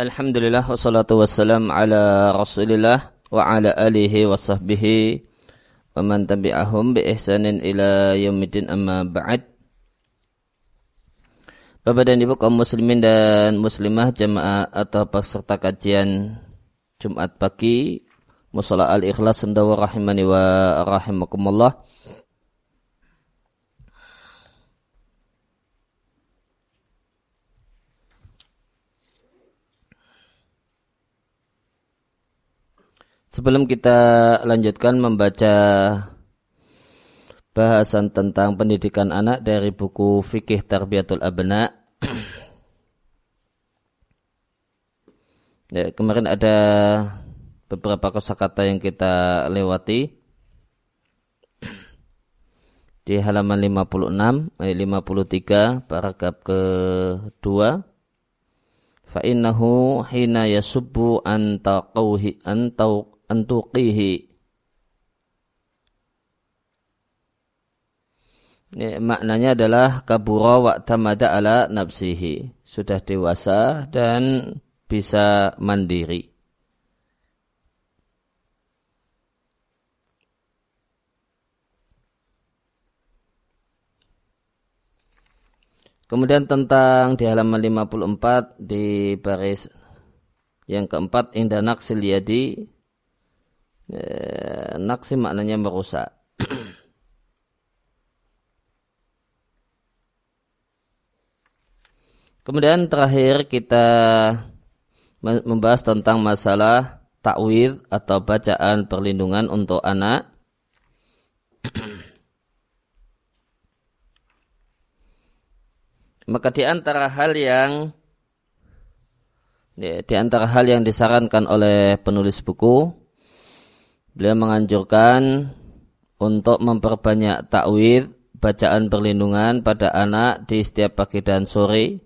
Alhamdulillah wassalatu wassalam ala rasulillah wa ala alihi wa sahbihi wa man tabi'ahum bi ihsanin ila yaumidin amma ba'd. Bapak dan Ibu kaum muslimin dan muslimah jamaah atau peserta kajian Jumat pagi Musala al-Ikhlas Sendawa rahimani wa rahimakumullah Sebelum kita lanjutkan membaca bahasan tentang pendidikan anak dari buku Fikih Tarbiyatul Abna. ya, kemarin ada beberapa kosakata yang kita lewati di halaman 56 ayat 53 paragraf kedua fa innahu hina yasubbu anta qawhi anta antuqihi. Ya, maknanya adalah kabura wa tamada ala nafsihi. Sudah dewasa dan bisa mandiri. Kemudian tentang di halaman 54 di baris yang keempat indah naksil Naksi maknanya merusak. Kemudian terakhir kita membahas tentang masalah takwid atau bacaan perlindungan untuk anak. Maka di antara hal yang di antara hal yang disarankan oleh penulis buku Beliau menganjurkan untuk memperbanyak takwid bacaan perlindungan pada anak di setiap pagi dan sore.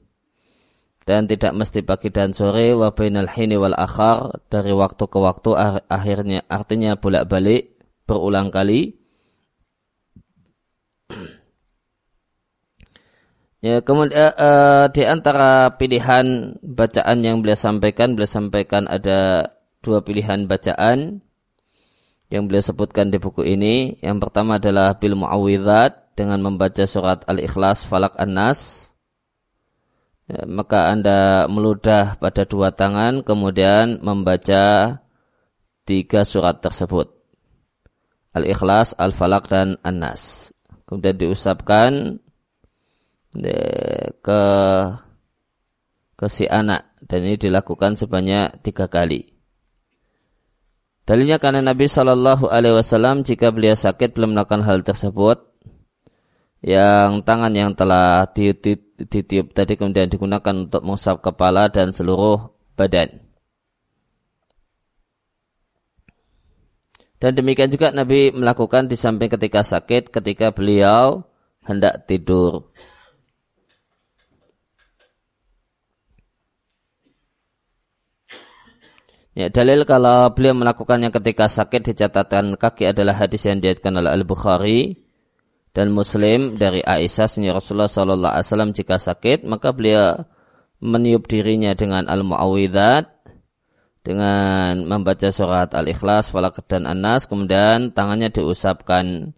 Dan tidak mesti pagi dan sore wa bainal hini wal akhar dari waktu ke waktu akhirnya artinya bolak-balik berulang kali. Ya, kemudian uh, di antara pilihan bacaan yang beliau sampaikan, beliau sampaikan ada dua pilihan bacaan yang beliau sebutkan di buku ini. Yang pertama adalah bil muawwidzat dengan membaca surat Al-Ikhlas, Falak An-Nas. Ya, maka Anda meludah pada dua tangan kemudian membaca tiga surat tersebut. Al-Ikhlas, Al-Falak dan An-Nas. Kemudian diusapkan ya, ke ke si anak dan ini dilakukan sebanyak tiga kali. Dalilnya karena Nabi Shallallahu Alaihi Wasallam jika beliau sakit belum melakukan hal tersebut, yang tangan yang telah ditiup tadi kemudian digunakan untuk mengusap kepala dan seluruh badan. Dan demikian juga Nabi melakukan di samping ketika sakit ketika beliau hendak tidur. Ya, dalil kalau beliau melakukannya ketika sakit di catatan kaki adalah hadis yang diatkan oleh Al-Bukhari dan Muslim dari Aisyah sini Rasulullah Sallallahu Alaihi Wasallam jika sakit maka beliau meniup dirinya dengan al-muawwidzat dengan membaca surat al-ikhlas, falak dan anas kemudian tangannya diusapkan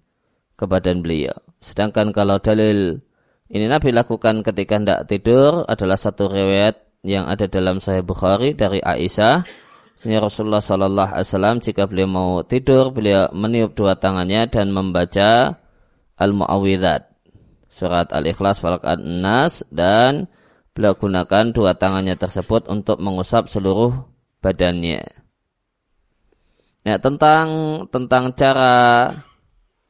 ke badan beliau. Sedangkan kalau dalil ini Nabi lakukan ketika hendak tidur adalah satu riwayat yang ada dalam Sahih Bukhari dari Aisyah Sehingga Rasulullah Sallallahu Alaihi Wasallam jika beliau mau tidur, beliau meniup dua tangannya dan membaca al-muawwidzat, surat al-ikhlas, falak an-nas dan beliau gunakan dua tangannya tersebut untuk mengusap seluruh badannya. Ya, tentang tentang cara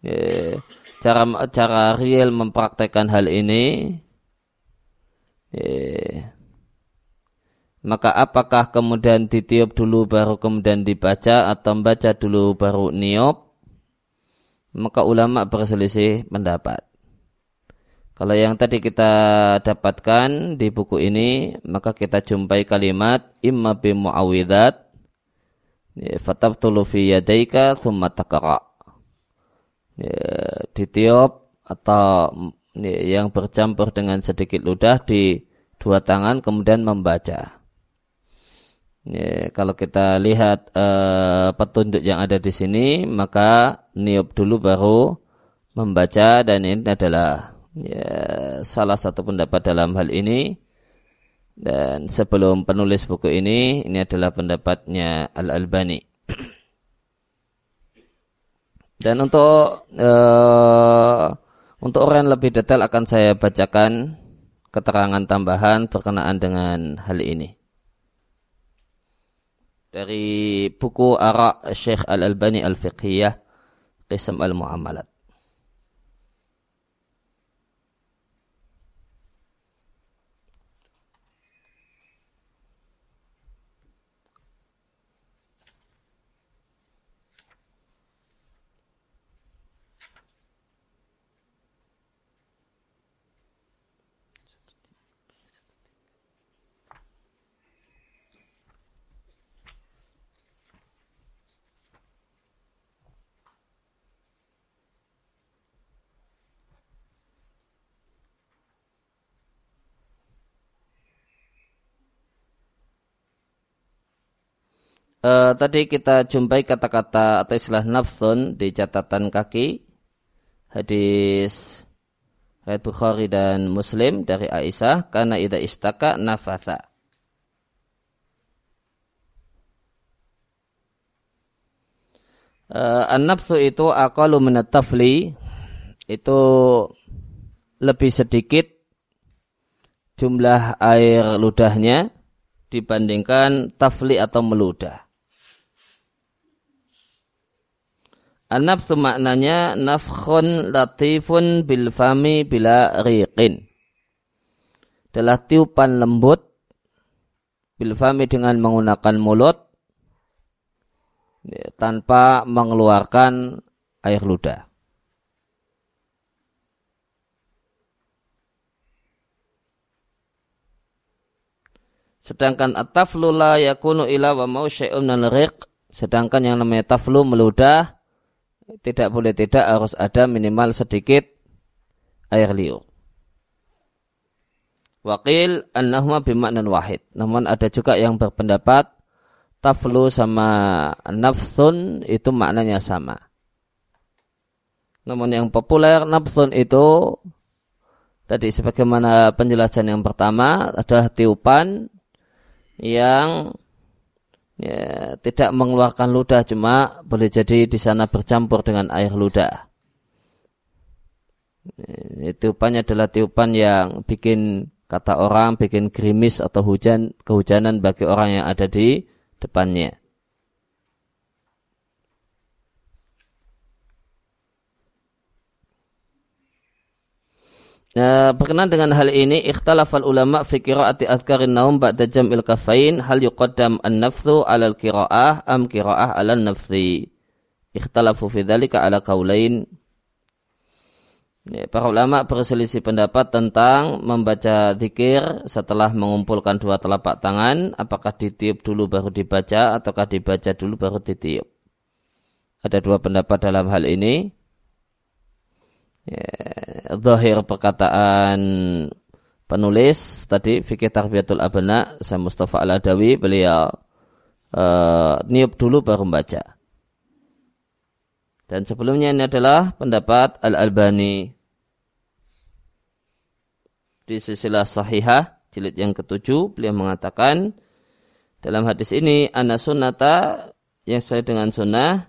ya, cara cara real mempraktekkan hal ini. Ya, maka apakah kemudian ditiup dulu baru kemudian dibaca atau membaca dulu baru niup? Maka ulama berselisih pendapat. Kalau yang tadi kita dapatkan di buku ini, maka kita jumpai kalimat imma bi mu'awidat ya, fatabtulu fi yadaika thumma takara. Ya, ditiup atau ya, yang bercampur dengan sedikit ludah di dua tangan kemudian membaca. Ya, kalau kita lihat uh, petunjuk yang ada di sini, maka niup dulu baru membaca dan ini adalah ya, salah satu pendapat dalam hal ini. Dan sebelum penulis buku ini, ini adalah pendapatnya Al-Albani. Dan untuk uh, untuk orang yang lebih detail akan saya bacakan keterangan tambahan berkenaan dengan hal ini dari buku Ara Syekh Al-Albani Al-Fiqhiyah Qism Al-Muamalat. Uh, tadi kita jumpai kata-kata atau istilah nafsun di catatan kaki hadis Ayat Bukhari dan Muslim dari Aisyah karena ida istaka nafatha. Uh, An-nafsu itu akalu menetafli itu lebih sedikit jumlah air ludahnya dibandingkan tafli atau meludah. An-nafsu maknanya nafkhun latifun bil fami bila riqin. Adalah tiupan lembut bil fami dengan menggunakan mulut ya, tanpa mengeluarkan air ludah. Sedangkan at-taflu la yakunu ila wa mau syai'un Sedangkan yang namanya taflu meludah tidak boleh tidak harus ada minimal sedikit air liur. Wakil annahuma bimaknan wahid. Namun ada juga yang berpendapat taflu sama nafsun itu maknanya sama. Namun yang populer nafsun itu tadi sebagaimana penjelasan yang pertama adalah tiupan yang ya, tidak mengeluarkan ludah cuma boleh jadi di sana bercampur dengan air ludah. Ya, tiupannya adalah tiupan yang bikin kata orang bikin gerimis atau hujan kehujanan bagi orang yang ada di depannya. Nah, berkenaan dengan hal ini, ikhtalafal ulama fi qiraati adhkarin naum ba'da jam'il kafain hal yuqaddam an-nafsu 'ala al-qira'ah am qira'ah 'ala an-nafsi. Ikhtalafu fi dzalika 'ala qaulain. Ya, para ulama berselisih pendapat tentang membaca zikir setelah mengumpulkan dua telapak tangan, apakah ditiup dulu baru dibaca ataukah dibaca dulu baru ditiup. Ada dua pendapat dalam hal ini ya, zahir perkataan penulis tadi fikih tarbiyatul abna saya Mustafa Al-Adawi beliau uh, niup dulu baru membaca. Dan sebelumnya ini adalah pendapat Al-Albani di sisilah sahihah jilid yang ketujuh beliau mengatakan dalam hadis ini anak sunnata yang sesuai dengan sunnah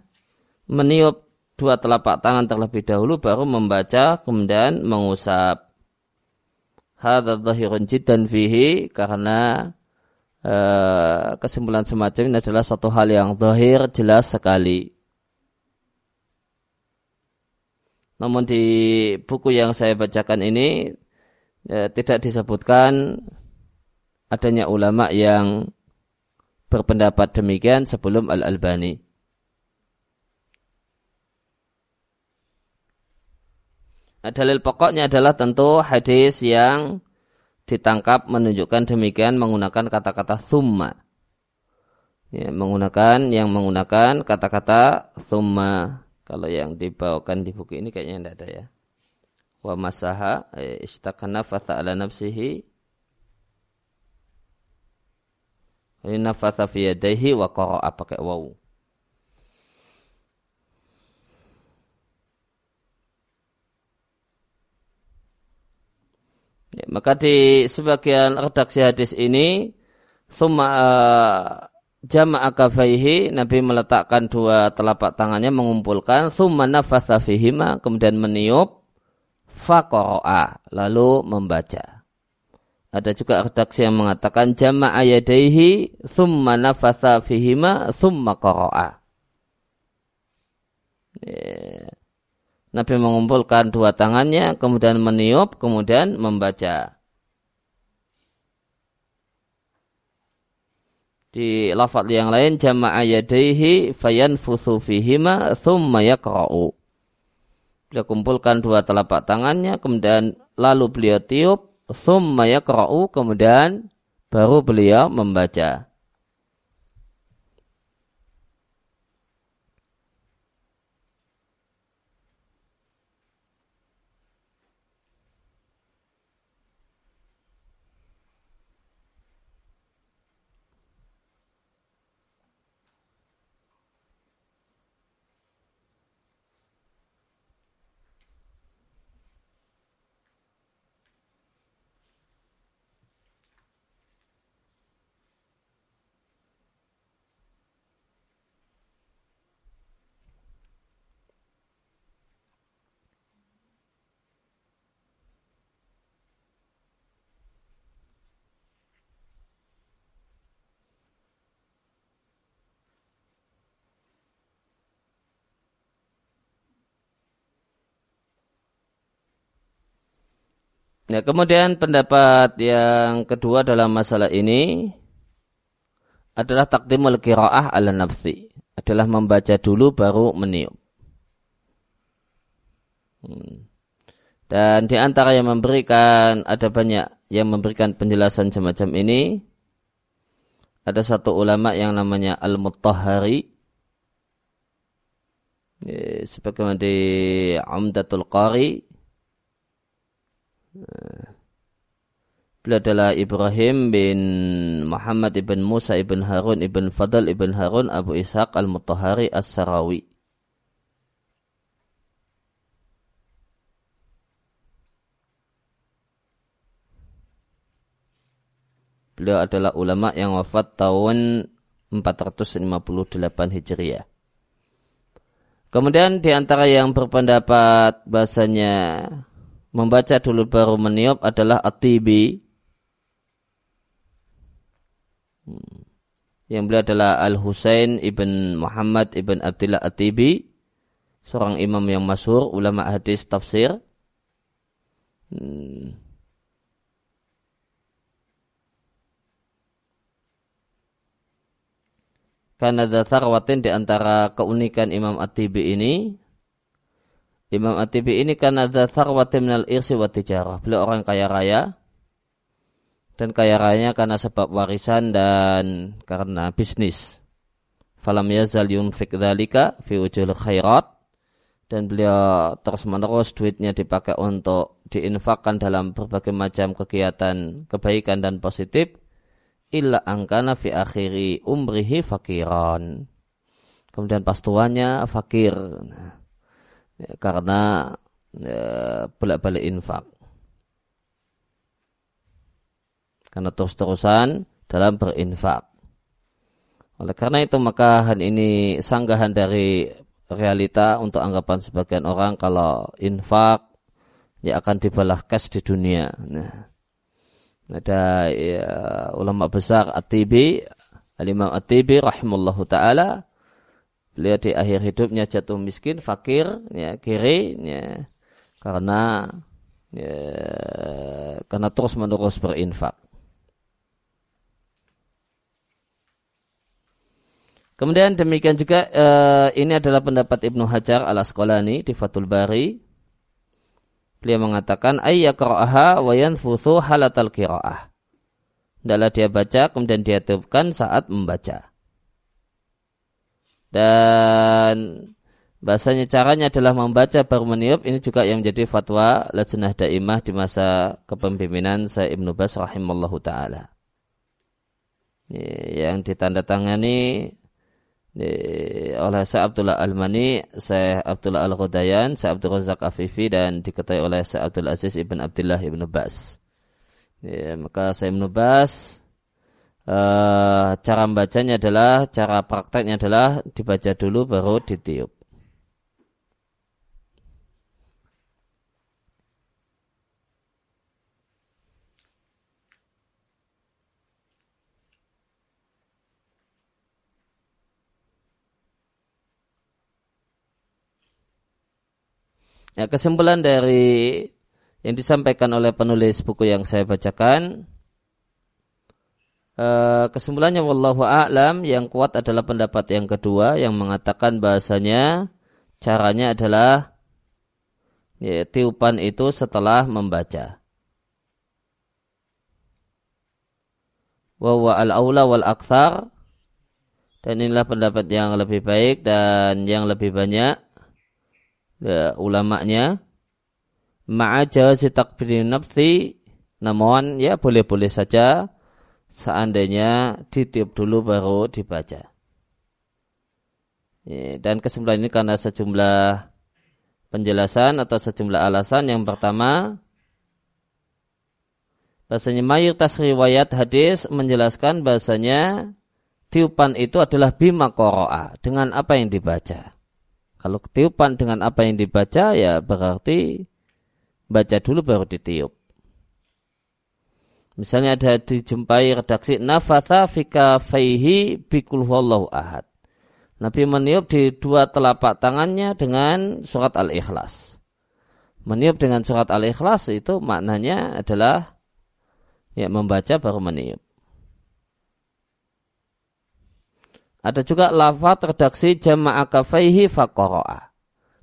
meniup dua telapak tangan terlebih dahulu baru membaca kemudian mengusap. Hadza dhahirun jiddan fihi karena uh, kesimpulan semacam ini adalah satu hal yang zahir jelas sekali. Namun di buku yang saya bacakan ini ya, tidak disebutkan adanya ulama yang berpendapat demikian sebelum Al-Albani. Dalil pokoknya adalah tentu hadis yang ditangkap menunjukkan demikian menggunakan kata-kata thumma. Ya, menggunakan yang menggunakan kata-kata thumma. Kalau yang dibawakan di buku ini kayaknya tidak ada ya. Wa masaha eh, istakana fatha ala nafsihi Ini nafatha fi yadaihi wa qara'a pakai waw. Maka di sebagian redaksi hadis ini summa uh, jama'a kafaihi Nabi meletakkan dua telapak tangannya mengumpulkan summa nafatha fihima kemudian meniup faqara'a lalu membaca. Ada juga redaksi yang mengatakan jama'a yadaihi summa nafatha fihima summa qara'a. Ya. Nabi mengumpulkan dua tangannya, kemudian meniup, kemudian membaca. Di lafaz yang lain jama'a yadaihi fayanfuthu fihima thumma yaqra'u. Beliau kumpulkan dua telapak tangannya, kemudian lalu beliau tiup, thumma yaqra'u, kemudian baru beliau membaca. Ya, kemudian pendapat yang kedua dalam masalah ini adalah takdimul qiraah ala nafsi. Adalah membaca dulu baru meniup. Hmm. Dan di antara yang memberikan, ada banyak yang memberikan penjelasan semacam ini. Ada satu ulama yang namanya Al-Muttahari. Sebagaimana di Amdatul Qari Beliau adalah Ibrahim bin Muhammad ibn Musa ibn Harun ibn Fadl ibn Harun Abu Ishaq al-Mutahari as-Sarawi. Beliau adalah ulama yang wafat tahun 458 Hijriah. Kemudian di antara yang berpendapat bahasanya membaca dulu baru meniup adalah atibi. Hmm. Yang beliau adalah Al-Husain ibn Muhammad ibn Abdullah Atibi. Seorang imam yang masyhur, ulama hadis tafsir. Hmm. Karena dasar watin di antara keunikan Imam Atibi ini Imam Atibi ini karena ada sarwati minal irsi wa tijarah. Beliau orang kaya raya. Dan kaya rayanya karena sebab warisan dan karena bisnis. Falam yazal yunfik dhalika fi ujul khairat. Dan beliau terus menerus duitnya dipakai untuk diinfakkan dalam berbagai macam kegiatan kebaikan dan positif. Illa angkana fi akhiri umrihi fakiran. Kemudian pas tuanya fakir. Nah, ya, karena ya, bolak-balik infak. Karena terus-terusan dalam berinfak. Oleh karena itu maka hal ini sanggahan dari realita untuk anggapan sebagian orang kalau infak ya akan dibalas cash di dunia. Nah, ada ya, ulama besar At-Tibi, Al-Imam At-Tibi rahimahullahu taala beliau di akhir hidupnya jatuh miskin, fakir, ya, kiri, ya, karena ya, karena terus menerus berinfak. Kemudian demikian juga uh, ini adalah pendapat Ibnu Hajar al Asqalani di Fathul Bari. Beliau mengatakan ayyakra'aha wa yanfuthu halatal qira'ah. Adalah dia baca kemudian dia tiupkan saat membaca. Dan bahasanya caranya adalah membaca baru meniup ini juga yang menjadi fatwa lajnah daimah di masa kepemimpinan saya Ibnu Bas rahimallahu taala. yang ditandatangani oleh Syekh Abdullah Al-Mani, Syekh Abdullah Al-Ghudayan, Syekh Abdul Razak Afifi dan diketahui oleh Syekh Abdul Aziz Ibn Abdullah Ibn Bas. Maka saya Ibn Bas uh, cara membacanya adalah cara prakteknya adalah dibaca dulu baru ditiup. Ya, kesimpulan dari yang disampaikan oleh penulis buku yang saya bacakan, eh, kesimpulannya wallahu a'lam yang kuat adalah pendapat yang kedua yang mengatakan bahasanya caranya adalah ya, tiupan itu setelah membaca. Wawa al-aula wal akthar dan inilah pendapat yang lebih baik dan yang lebih banyak ya, ulamanya ma'aja si takbir nafsi namun ya boleh-boleh saja seandainya ditiup dulu baru dibaca. Dan kesimpulan ini karena sejumlah penjelasan atau sejumlah alasan. Yang pertama, bahasanya mayoritas riwayat hadis menjelaskan bahasanya tiupan itu adalah bima koroa dengan apa yang dibaca. Kalau ketiupan dengan apa yang dibaca ya berarti baca dulu baru ditiup. Misalnya ada dijumpai redaksi nafatha fika faihi bikul wallahu ahad. Nabi meniup di dua telapak tangannya dengan surat Al-Ikhlas. Meniup dengan surat Al-Ikhlas itu maknanya adalah ya membaca baru meniup. Ada juga lafaz redaksi jama'a kafaihi faqara'a.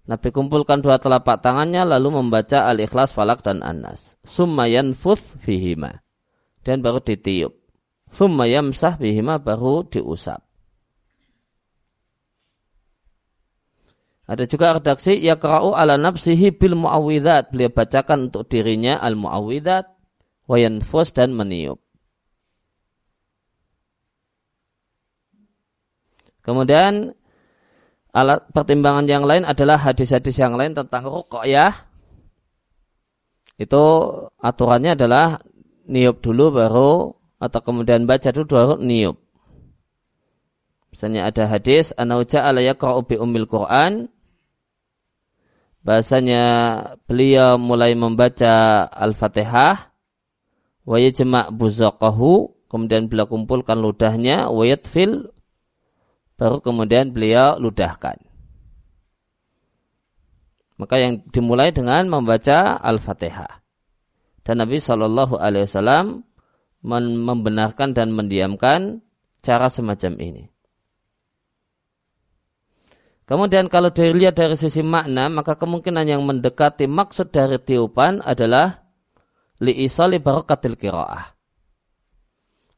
Nabi kumpulkan dua telapak tangannya lalu membaca Al-Ikhlas, Falak dan An-Nas. Summa yanfuth fihima. Dan baru ditiup. Summa yamsah bihima baru diusap. Ada juga redaksi yakra'u ala nafsihi bil mu'awwidat. Beliau bacakan untuk dirinya al-mu'awwidat wa yanfus dan meniup. Kemudian alat pertimbangan yang lain adalah hadis-hadis yang lain tentang ya. Itu aturannya adalah niup dulu baru atau kemudian baca dulu baru niup. Misalnya ada hadis anauja ala yaqra'u bi ummil Qur'an bahasanya beliau mulai membaca Al-Fatihah wa yajma' buzaqahu kemudian beliau kumpulkan ludahnya wa yatfil baru kemudian beliau ludahkan. Maka yang dimulai dengan membaca Al-Fatihah. Dan Nabi Shallallahu Alaihi Wasallam membenarkan dan mendiamkan cara semacam ini. Kemudian kalau dilihat dari sisi makna, maka kemungkinan yang mendekati maksud dari tiupan adalah li'isali barokatil kiro'ah.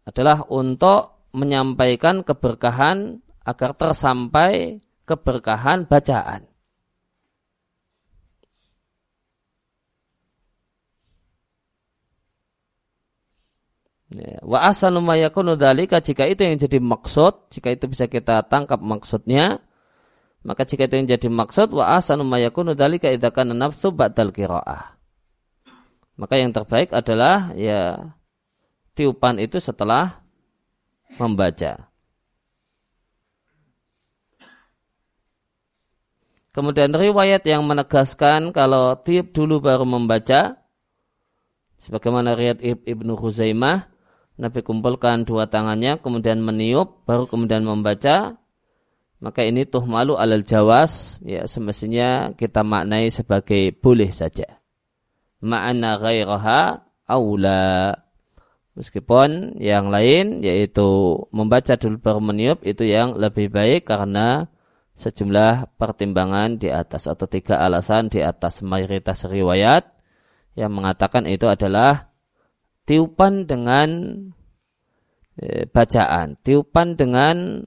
Adalah untuk menyampaikan keberkahan agar tersampai keberkahan bacaan. Ya, wa asanu mayakunu dalika jika itu yang jadi maksud, jika itu bisa kita tangkap maksudnya, maka jika itu yang jadi maksud wa asanu mayakunu dalika kana nafsu ba'dal qiraah. Maka yang terbaik adalah ya tiupan itu setelah membaca. Kemudian riwayat yang menegaskan kalau tiup dulu baru membaca. Sebagaimana riwayat Ibnu Huzaimah. Nabi kumpulkan dua tangannya kemudian meniup baru kemudian membaca. Maka ini tuh malu alal jawas. Ya semestinya kita maknai sebagai boleh saja. Ma'ana ghairaha awla. Meskipun yang lain yaitu membaca dulu baru meniup itu yang lebih baik karena sejumlah pertimbangan di atas atau tiga alasan di atas mayoritas riwayat yang mengatakan itu adalah tiupan dengan e, bacaan, tiupan dengan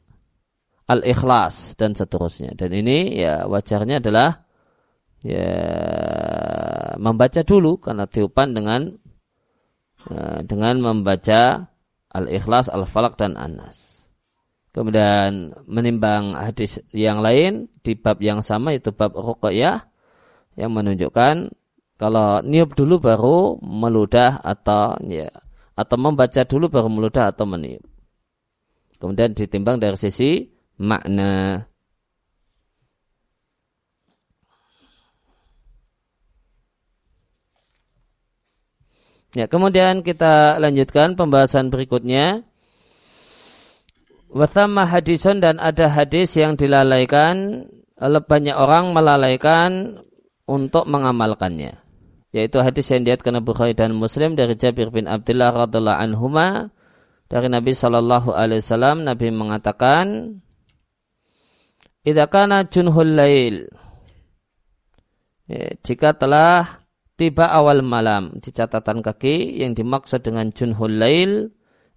al-ikhlas dan seterusnya. Dan ini ya wajarnya adalah ya membaca dulu karena tiupan dengan e, dengan membaca Al-Ikhlas, Al-Falaq dan An-Nas. Kemudian menimbang hadis yang lain di bab yang sama itu bab ruqyah yang menunjukkan kalau niup dulu baru meludah atau ya atau membaca dulu baru meludah atau meniup. Kemudian ditimbang dari sisi makna. Ya, kemudian kita lanjutkan pembahasan berikutnya. Wasama hadison dan ada hadis yang dilalaikan, banyak orang melalaikan untuk mengamalkannya. Yaitu hadis yang diatkan Bukhari dan Muslim dari Jabir bin Abdullah radhiallahu anhuma dari Nabi Shallallahu Alaihi Wasallam Nabi mengatakan, "Idakana junhul lail." Ya, jika telah tiba awal malam di catatan kaki yang dimaksud dengan junhul lail,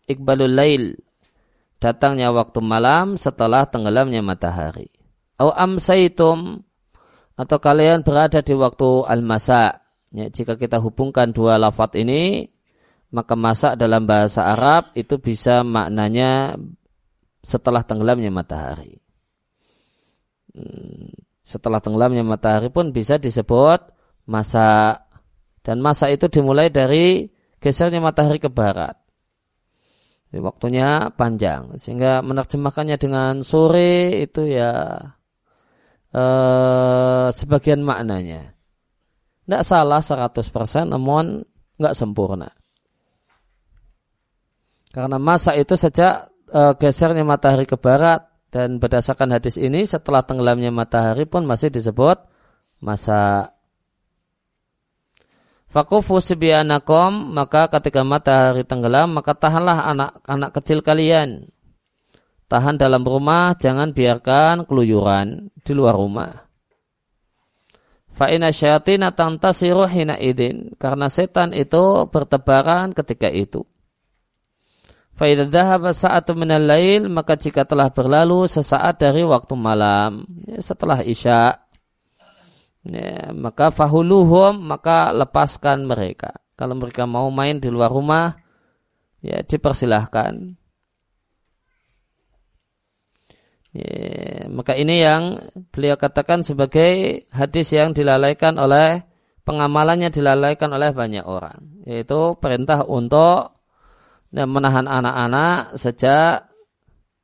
ikbalul lail, datangnya waktu malam setelah tenggelamnya matahari. Au amsaitum atau kalian berada di waktu al-masa. Ya, jika kita hubungkan dua lafat ini, maka masa dalam bahasa Arab itu bisa maknanya setelah tenggelamnya matahari. Hmm, setelah tenggelamnya matahari pun bisa disebut masa dan masa itu dimulai dari gesernya matahari ke barat. Jadi waktunya panjang. Sehingga menerjemahkannya dengan sore itu ya eh, sebagian maknanya. Tidak salah 100% namun nggak sempurna. Karena masa itu sejak eh, gesernya matahari ke barat dan berdasarkan hadis ini setelah tenggelamnya matahari pun masih disebut masa Fakufu sibyanakum maka ketika matahari tenggelam maka tahanlah anak-anak kecil kalian. Tahan dalam rumah, jangan biarkan keluyuran di luar rumah. Fa'ina syayatina tantasiru hina idin. Karena setan itu bertebaran ketika itu. Fa'idha dhahaba sa'atu minal lail. Maka jika telah berlalu sesaat dari waktu malam. Ya, setelah isya ya, maka fahuluhum maka lepaskan mereka. Kalau mereka mau main di luar rumah, ya dipersilahkan. Ya, maka ini yang beliau katakan sebagai hadis yang dilalaikan oleh pengamalannya dilalaikan oleh banyak orang, yaitu perintah untuk ya, menahan anak-anak sejak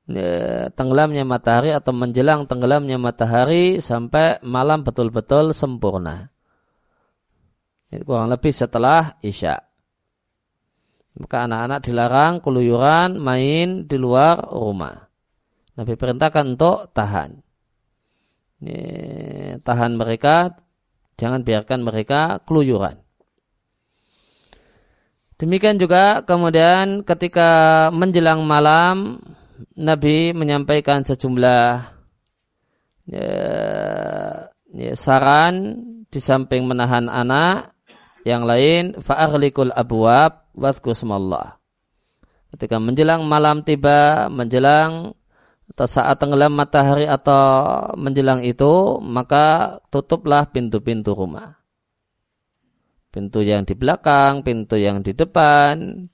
ya, tenggelamnya matahari atau menjelang tenggelamnya matahari sampai malam betul-betul sempurna. Itu kurang lebih setelah Isya. Maka anak-anak dilarang keluyuran main di luar rumah. Nabi perintahkan untuk tahan. Ini, tahan mereka, jangan biarkan mereka keluyuran. Demikian juga kemudian ketika menjelang malam Nabi menyampaikan sejumlah ya, ya, saran di samping menahan anak yang lain fa'arlikul abwab wadhkusmallah. Ketika menjelang malam tiba, menjelang saat tenggelam matahari atau menjelang itu, maka tutuplah pintu-pintu rumah. Pintu yang di belakang, pintu yang di depan,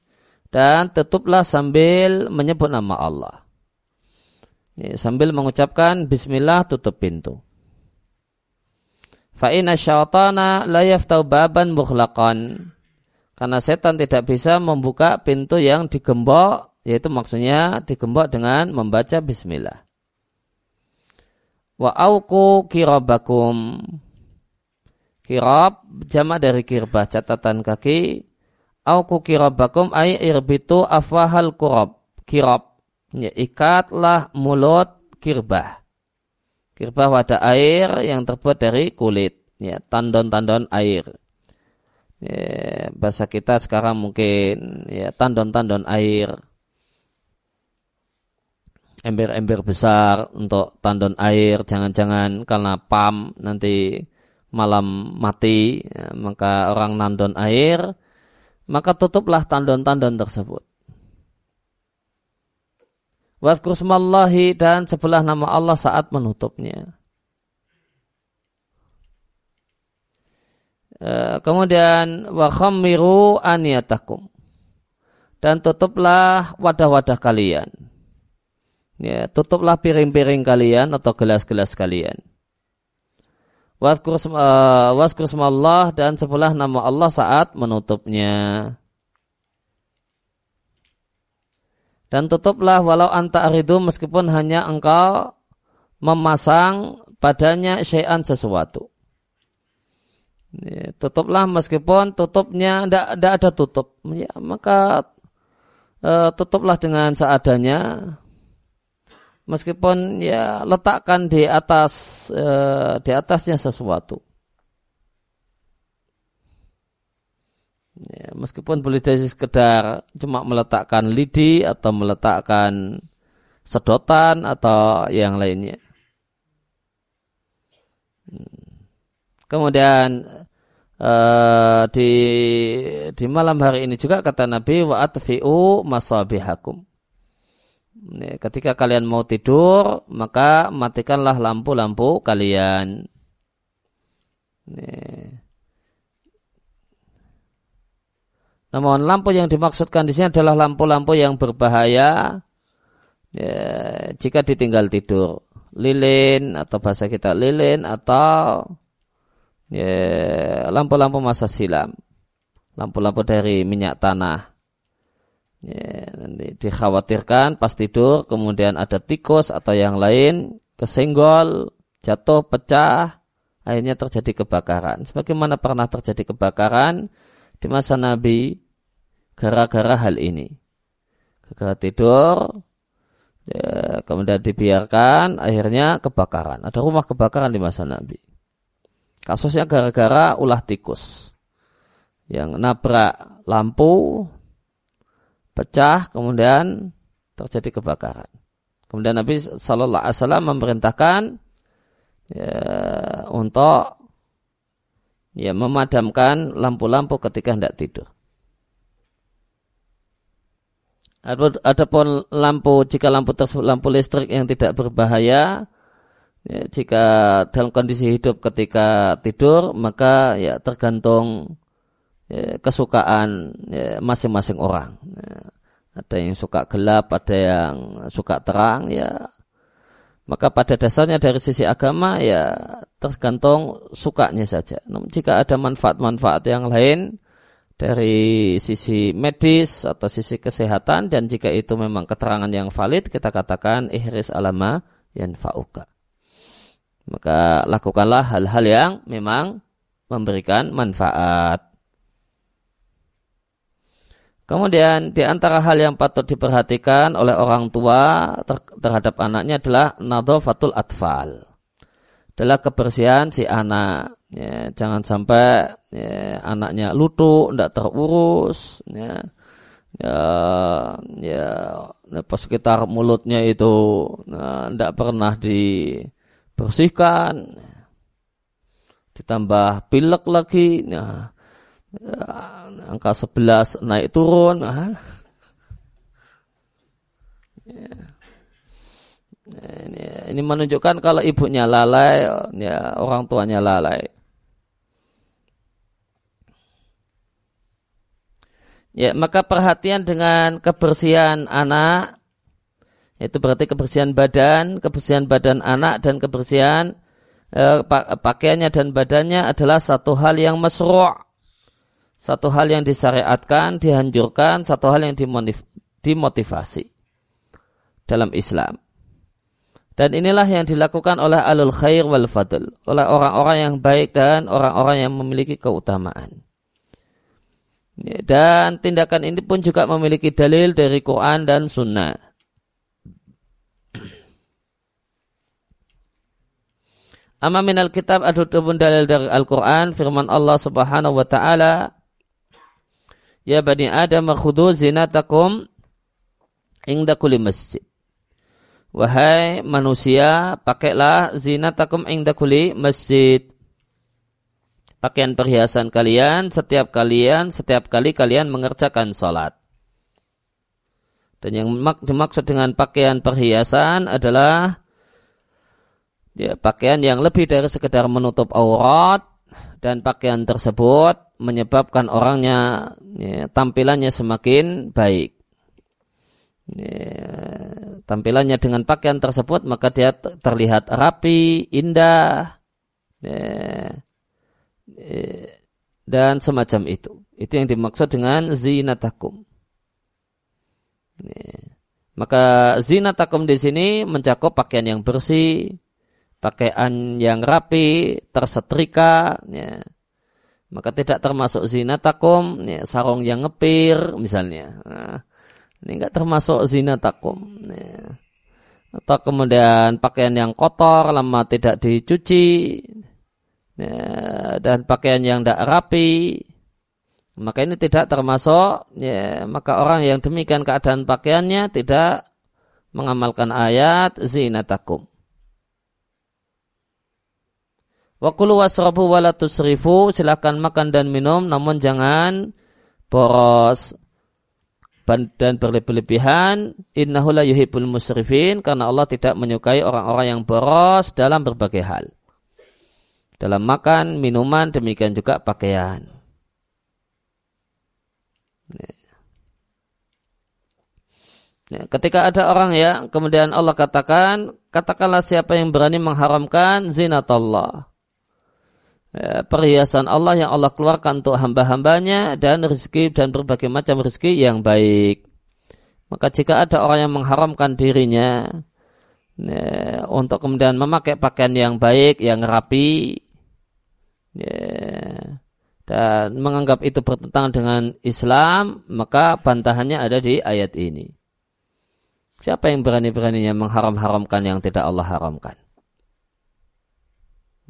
dan tutuplah sambil menyebut nama Allah. Ini, sambil mengucapkan Bismillah tutup pintu. Fa'ina syaitana la yaftau baban mukhlaqan. Karena setan tidak bisa membuka pintu yang digembok, yaitu maksudnya digembok dengan membaca Bismillah. Wa auku kirabakum. Kirab, jama dari kirbah, catatan kaki. Au kukirabakum ay irbitu afwahal kurab. Kirab ya, ikatlah mulut kirbah. Kirbah wadah air yang terbuat dari kulit ya tandon-tandon air. Ya, bahasa kita sekarang mungkin ya tandon-tandon air ember-ember besar untuk tandon air jangan-jangan karena pam nanti malam mati ya, maka orang nandon air maka tutuplah tandon-tandon tersebut. Waskusmallahi dan sebelah nama Allah saat menutupnya. E, kemudian wa khammiru aniyatakum. dan tutuplah wadah-wadah kalian. Ya, tutuplah piring-piring kalian atau gelas-gelas kalian. Waskur uh, Allah dan sebelah nama Allah saat menutupnya. Dan tutuplah walau anta aridu meskipun hanya engkau memasang padanya syai'an sesuatu. Ya, tutuplah meskipun tutupnya tidak ada tutup. Ya, maka uh, tutuplah dengan seadanya meskipun ya letakkan di atas uh, di atasnya sesuatu ya, meskipun boleh dari sekedar cuma meletakkan lidi atau meletakkan sedotan atau yang lainnya hmm. kemudian Uh, di di malam hari ini juga kata Nabi wa atfi'u masabihakum. Ketika kalian mau tidur, maka matikanlah lampu-lampu kalian. Namun lampu yang dimaksudkan di sini adalah lampu-lampu yang berbahaya ya, jika ditinggal tidur. Lilin atau bahasa kita lilin atau ya, lampu-lampu masa silam, lampu-lampu dari minyak tanah. Ya, nanti dikhawatirkan pas tidur kemudian ada tikus atau yang lain kesenggol, jatuh, pecah, akhirnya terjadi kebakaran. Sebagaimana pernah terjadi kebakaran di masa Nabi gara-gara hal ini. Gara tidur, ya, kemudian dibiarkan, akhirnya kebakaran. Ada rumah kebakaran di masa Nabi. Kasusnya gara-gara ulah tikus yang nabrak lampu, pecah, kemudian terjadi kebakaran. Kemudian Nabi Shallallahu Alaihi Wasallam memerintahkan ya, untuk ya memadamkan lampu-lampu ketika hendak tidur. Adapun lampu jika lampu tersebut lampu listrik yang tidak berbahaya Ya, jika dalam kondisi hidup ketika tidur maka ya tergantung ya, kesukaan ya, masing-masing orang. Ya, ada yang suka gelap, ada yang suka terang. Ya, maka pada dasarnya dari sisi agama ya tergantung sukanya saja. Namun jika ada manfaat-manfaat yang lain dari sisi medis atau sisi kesehatan dan jika itu memang keterangan yang valid kita katakan ihris alama yang fauka maka lakukanlah hal-hal yang memang memberikan manfaat. Kemudian di antara hal yang patut diperhatikan oleh orang tua terhadap anaknya adalah nadhafatul atfal. Adalah kebersihan si anak. Ya, jangan sampai ya, anaknya lutu, tidak terurus. Ya, ya, ya pas sekitar mulutnya itu tidak nah, pernah di bersihkan ditambah pilek lagi nah, angka 11 naik turun. Ya. ini, ini menunjukkan kalau ibunya lalai ya orang tuanya lalai. Ya, maka perhatian dengan kebersihan anak itu berarti kebersihan badan, kebersihan badan anak dan kebersihan eh, pakaiannya dan badannya adalah satu hal yang masru' satu hal yang disyariatkan, dihancurkan, satu hal yang dimotivasi dalam Islam. Dan inilah yang dilakukan oleh alul khair wal fadl, oleh orang-orang yang baik dan orang-orang yang memiliki keutamaan. Dan tindakan ini pun juga memiliki dalil dari Quran dan Sunnah. Amma minal kitab adapun dalil dari Al-Quran firman Allah subhanahu wa ta'ala Ya bani Adam khudu zinatakum ingda kulli masjid. Wahai manusia, pakailah zinatakum ingda kulli masjid. Pakaian perhiasan kalian setiap kalian, setiap kali kalian mengerjakan sholat. Dan yang dimaksud dengan pakaian perhiasan adalah ya, pakaian yang lebih dari sekedar menutup aurat dan pakaian tersebut menyebabkan orangnya ya, tampilannya semakin baik. ya, tampilannya dengan pakaian tersebut maka dia terlihat rapi, indah, ya, ya, dan semacam itu. Itu yang dimaksud dengan zinatakum. Ya. Maka zinatakum di sini mencakup pakaian yang bersih, pakaian yang rapi, tersetrika, ya. maka tidak termasuk zinatakum, ya, sarung yang ngepir misalnya. Nah, ini enggak termasuk zinatakum. Ya. Atau kemudian pakaian yang kotor, lama tidak dicuci, ya, dan pakaian yang tidak rapi, maka ini tidak termasuk ya, maka orang yang demikian keadaan pakaiannya tidak mengamalkan ayat zinatakum. Wa kulu wasrabu wa tusrifu silakan makan dan minum namun jangan boros dan yuhibbul musrifin karena Allah tidak menyukai orang-orang yang boros dalam berbagai hal. Dalam makan, minuman, demikian juga pakaian. Ya, ketika ada orang ya, kemudian Allah katakan, katakanlah siapa yang berani mengharamkan zinat Allah. Ya, perhiasan Allah yang Allah keluarkan untuk hamba-hambanya dan rezeki dan berbagai macam rezeki yang baik. Maka jika ada orang yang mengharamkan dirinya ya, untuk kemudian memakai pakaian yang baik, yang rapi, ya, dan menganggap itu bertentangan dengan Islam, maka bantahannya ada di ayat ini. Siapa yang berani-beraninya mengharam-haramkan yang tidak Allah haramkan?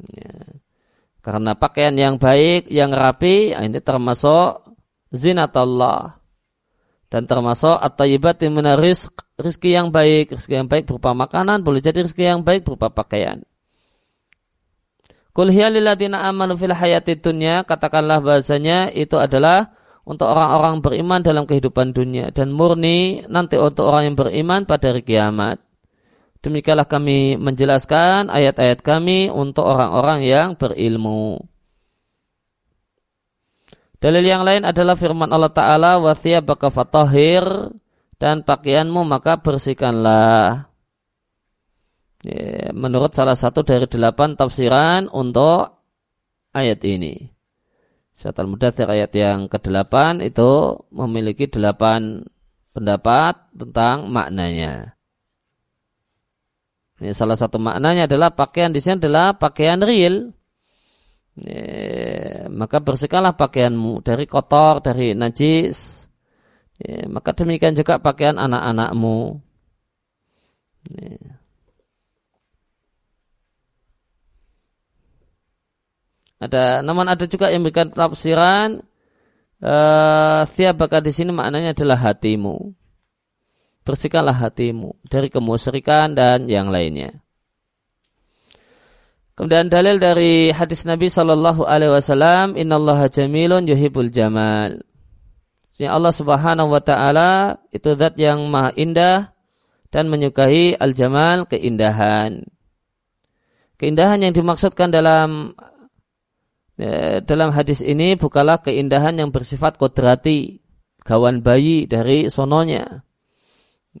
Ya. Karena pakaian yang baik, yang rapi, ini termasuk zinat Allah. Dan termasuk at-tayyibat yang rizq, rizki yang baik. Rizki yang baik berupa makanan, boleh jadi rizki yang baik berupa pakaian. Kul hiya amanu fil hayati dunya, katakanlah bahasanya itu adalah untuk orang-orang beriman dalam kehidupan dunia dan murni nanti untuk orang yang beriman pada hari kiamat. Demikianlah kami menjelaskan ayat-ayat kami untuk orang-orang yang berilmu. Dalil yang lain adalah firman Allah Ta'ala thiyabaka fatahir dan pakaianmu maka bersihkanlah. Menurut salah satu dari delapan tafsiran untuk ayat ini. Surat Al-Mudathir ayat yang ke-8 itu memiliki delapan pendapat tentang maknanya. Ini salah satu maknanya adalah pakaian di sini adalah pakaian real. Ya, maka bersihkanlah pakaianmu dari kotor, dari najis. Ya, maka demikian juga pakaian anak-anakmu. Ada namun ada juga yang memberikan tafsiran uh, bakal di sini maknanya adalah hatimu. Bersihkanlah hatimu dari kemusyrikan dan yang lainnya. Kemudian dalil dari hadis Nabi Shallallahu Alaihi Wasallam, Inna Allah jamilun yuhibul jamal. Jadi Allah Subhanahu Wa Taala itu zat yang maha indah dan menyukai al jamal keindahan. Keindahan yang dimaksudkan dalam Ya, dalam hadis ini bukalah keindahan yang bersifat kodrati, kawan bayi dari sononya.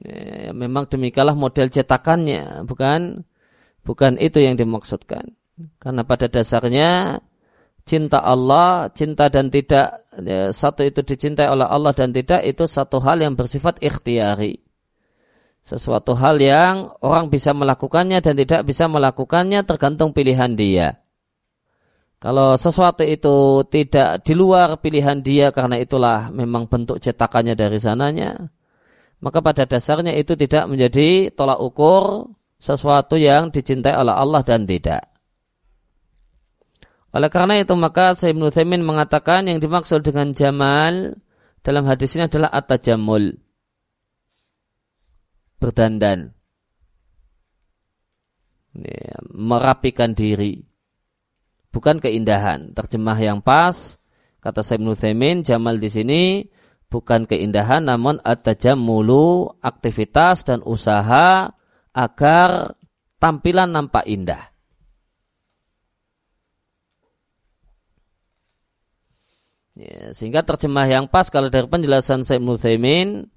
Ya, memang demikianlah model cetakannya, bukan bukan itu yang dimaksudkan. Karena pada dasarnya cinta Allah, cinta dan tidak ya, satu itu dicintai oleh Allah dan tidak itu satu hal yang bersifat ikhtiari. Sesuatu hal yang orang bisa melakukannya dan tidak bisa melakukannya tergantung pilihan dia. Kalau sesuatu itu tidak di luar pilihan dia karena itulah memang bentuk cetakannya dari sananya, maka pada dasarnya itu tidak menjadi tolak ukur sesuatu yang dicintai oleh Allah dan tidak. Oleh karena itu maka Sayyid Ibn mengatakan yang dimaksud dengan jamal dalam hadis ini adalah at-tajammul. Berdandan. merapikan diri bukan keindahan. Terjemah yang pas kata Syekh Nuthaimin Jamal di sini bukan keindahan namun at-tajammulu aktivitas dan usaha agar tampilan nampak indah. Ya, sehingga terjemah yang pas kalau dari penjelasan Syekh Nuthaimin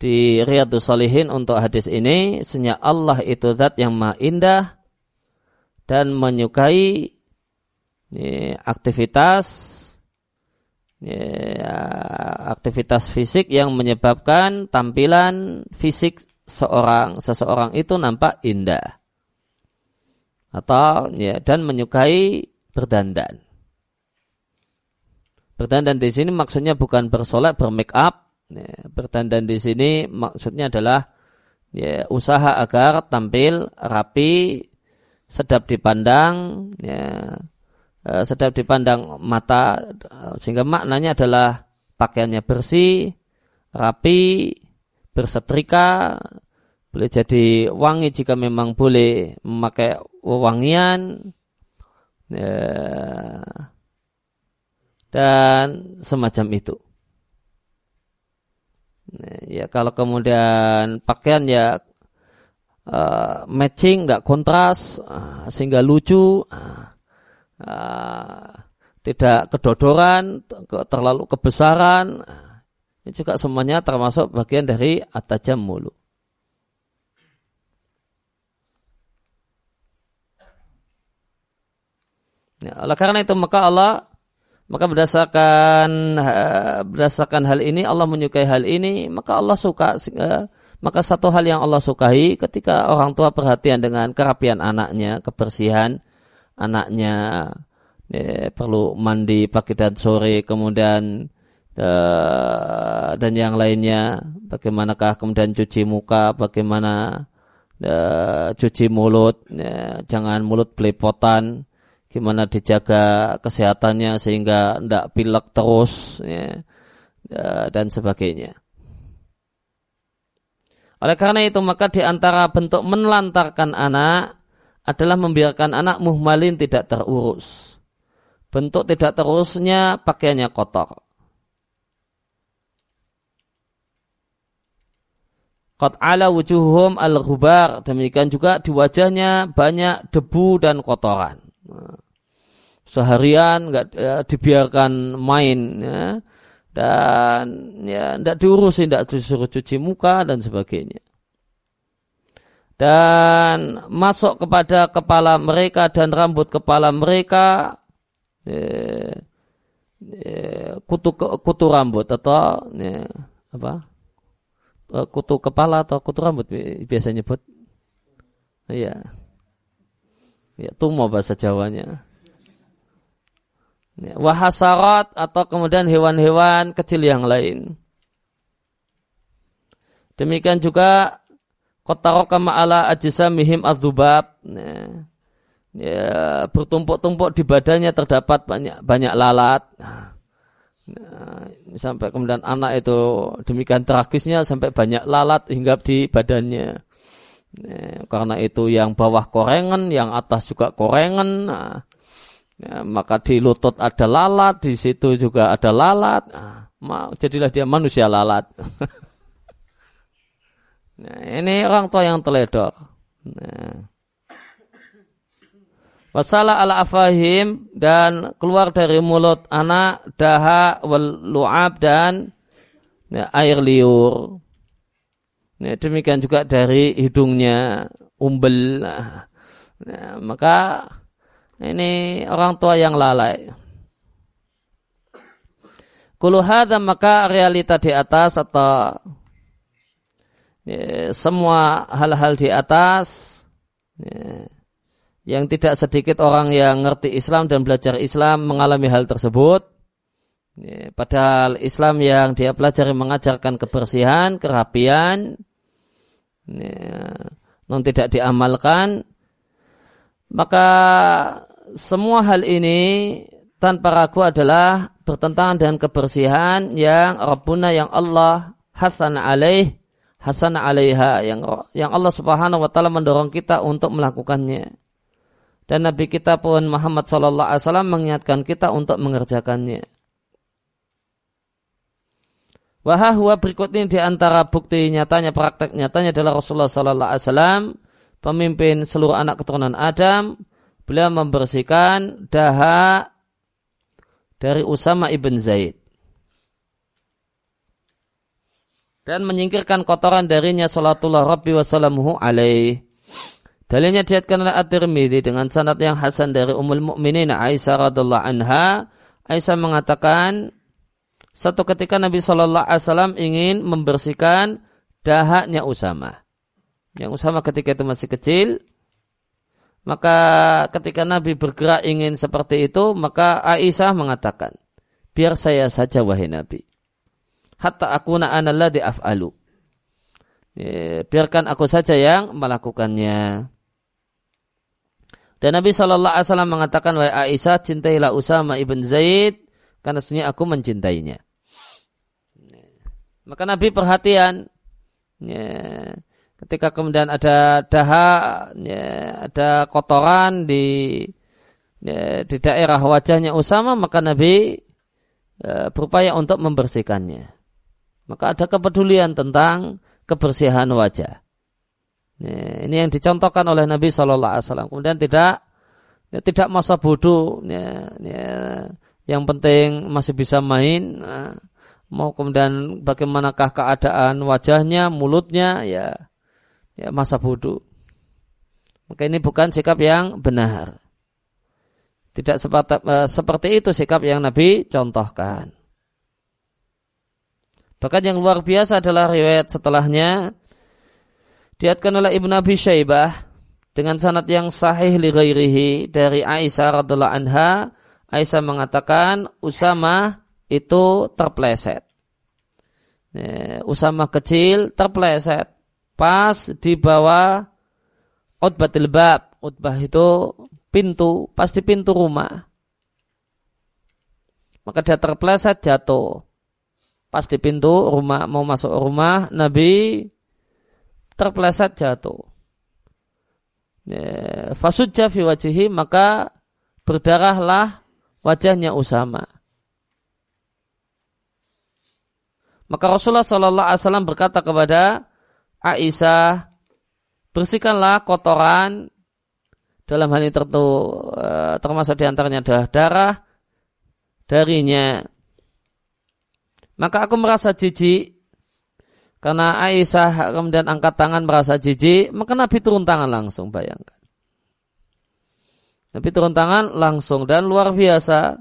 di Riyadus Salihin untuk hadis ini, senya Allah itu zat yang maha indah dan menyukai ini, aktivitas ini, aktivitas fisik yang menyebabkan tampilan fisik seorang seseorang itu nampak indah atau ya dan menyukai berdandan. Berdandan di sini maksudnya bukan bersolek, bermake up. Ya, berdandan di sini maksudnya adalah ya, usaha agar tampil rapi, sedap dipandang, ya, eh, sedap dipandang mata, sehingga maknanya adalah pakaiannya bersih, rapi, bersetrika, boleh jadi wangi jika memang boleh memakai wewangian, ya, dan semacam itu. Ya kalau kemudian pakaian ya uh, matching, nggak kontras, uh, sehingga lucu, uh, uh, tidak kedodoran, terlalu kebesaran, ini juga semuanya termasuk bagian dari atajam mulu. Ya, oleh karena itu maka Allah maka berdasarkan berdasarkan hal ini Allah menyukai hal ini, maka Allah suka maka satu hal yang Allah sukai ketika orang tua perhatian dengan kerapian anaknya, kebersihan anaknya, ya, perlu mandi pagi dan sore, kemudian uh, dan yang lainnya, bagaimanakah kemudian cuci muka, bagaimana uh, cuci mulut, ya, jangan mulut belepotan, gimana dijaga kesehatannya sehingga tidak pilek terus ya, dan sebagainya. Oleh karena itu maka di antara bentuk menelantarkan anak adalah membiarkan anak muhmalin tidak terurus. Bentuk tidak terusnya pakaiannya kotor. Qad ala wujuhum al-ghubar. Demikian juga di wajahnya banyak debu dan kotoran seharian nggak ya, dibiarkan main ya dan ya tidak diurusin tidak disuruh cuci muka dan sebagainya dan masuk kepada kepala mereka dan rambut kepala mereka ya, ya, kutu kutu rambut atau ya, apa kutu kepala atau kutu rambut biasanya nyebut iya Ya, tumo bahasa Jawanya. Ya, wahasarat atau kemudian hewan-hewan kecil yang lain. Demikian juga kotaroka ma'ala ajisamihim adzubab. Ya, ya, bertumpuk-tumpuk di badannya terdapat banyak banyak lalat. Nah, sampai kemudian anak itu demikian tragisnya sampai banyak lalat hingga di badannya. Ya, karena itu yang bawah korengan, yang atas juga korengan. Nah, ya, maka di lutut ada lalat, di situ juga ada lalat. Nah, jadilah dia manusia lalat. nah, ini orang tua yang teledor. Nah. Wasalah ala afahim dan keluar dari mulut anak daha wal lu'ab dan ya, air liur. Ya, demikian juga dari hidungnya umbel. Nah, maka ini orang tua yang lalai. Kuluhada maka realita di atas atau ya, semua hal-hal di atas ya, yang tidak sedikit orang yang ngerti Islam dan belajar Islam mengalami hal tersebut. Ya, padahal Islam yang dia pelajari mengajarkan kebersihan, kerapian, ya, non tidak diamalkan, maka semua hal ini tanpa ragu adalah bertentangan dengan kebersihan yang Rabbuna yang Allah hasan alaih hasan alaiha yang yang Allah Subhanahu wa taala mendorong kita untuk melakukannya. Dan Nabi kita pun Muhammad sallallahu alaihi wasallam mengingatkan kita untuk mengerjakannya. Wahahwa berikut ini di antara bukti nyatanya, praktek nyatanya adalah Rasulullah Sallallahu Alaihi Wasallam, pemimpin seluruh anak keturunan Adam, beliau membersihkan daha dari Usama ibn Zaid. Dan menyingkirkan kotoran darinya salatullah rabbi wassalamuhu alaih. Dalilnya diatkan oleh At-Tirmidzi dengan sanad yang hasan dari Ummul Mukminin Aisyah radhiallahu anha. Aisyah mengatakan satu ketika Nabi Shallallahu Alaihi Wasallam ingin membersihkan dahaknya Usama. Yang Usama ketika itu masih kecil, maka ketika Nabi bergerak ingin seperti itu, maka Aisyah mengatakan, biar saya saja wahai Nabi. Hatta aku analladhi af'alu. Ya, biarkan aku saja yang melakukannya. Dan Nabi Shallallahu Alaihi Wasallam mengatakan, wahai Aisyah, cintailah Usama ibn Zaid, karena sebenarnya aku mencintainya. Maka Nabi perhatian, ya, ketika kemudian ada daha, ya, ada kotoran di ya, di daerah wajahnya Usama, maka Nabi ya, berupaya untuk membersihkannya. Maka ada kepedulian tentang kebersihan wajah. Ini yang dicontohkan oleh Nabi Shallallahu Alaihi Wasallam. Kemudian tidak ya, tidak masa bodoh. Ya, ya, yang penting masih bisa main. Nah, mau kemudian bagaimanakah keadaan wajahnya, mulutnya, ya, ya masa bodoh. Maka ini bukan sikap yang benar. Tidak uh, seperti itu sikap yang Nabi contohkan. Bahkan yang luar biasa adalah riwayat setelahnya Diatkan oleh Ibn Abi Syaibah dengan sanad yang sahih li ghairihi dari Aisyah radhiallahu anha. Aisyah mengatakan Usama itu terpleset. Usama kecil terpleset pas di bawah utbatil bab. Utbah itu pintu, pas di pintu rumah. Maka dia terpleset jatuh. Pas di pintu rumah mau masuk rumah, Nabi terpeleset jatuh. Ya, fasujja fi wajihi maka berdarahlah wajahnya Usama. Maka Rasulullah Shallallahu Alaihi Wasallam berkata kepada Aisyah, bersihkanlah kotoran dalam hal ini tertentu eh, termasuk di antaranya adalah darah darinya. Maka aku merasa jijik karena Aisyah kemudian angkat tangan merasa jijik, maka Nabi turun tangan langsung, bayangkan. Nabi turun tangan langsung dan luar biasa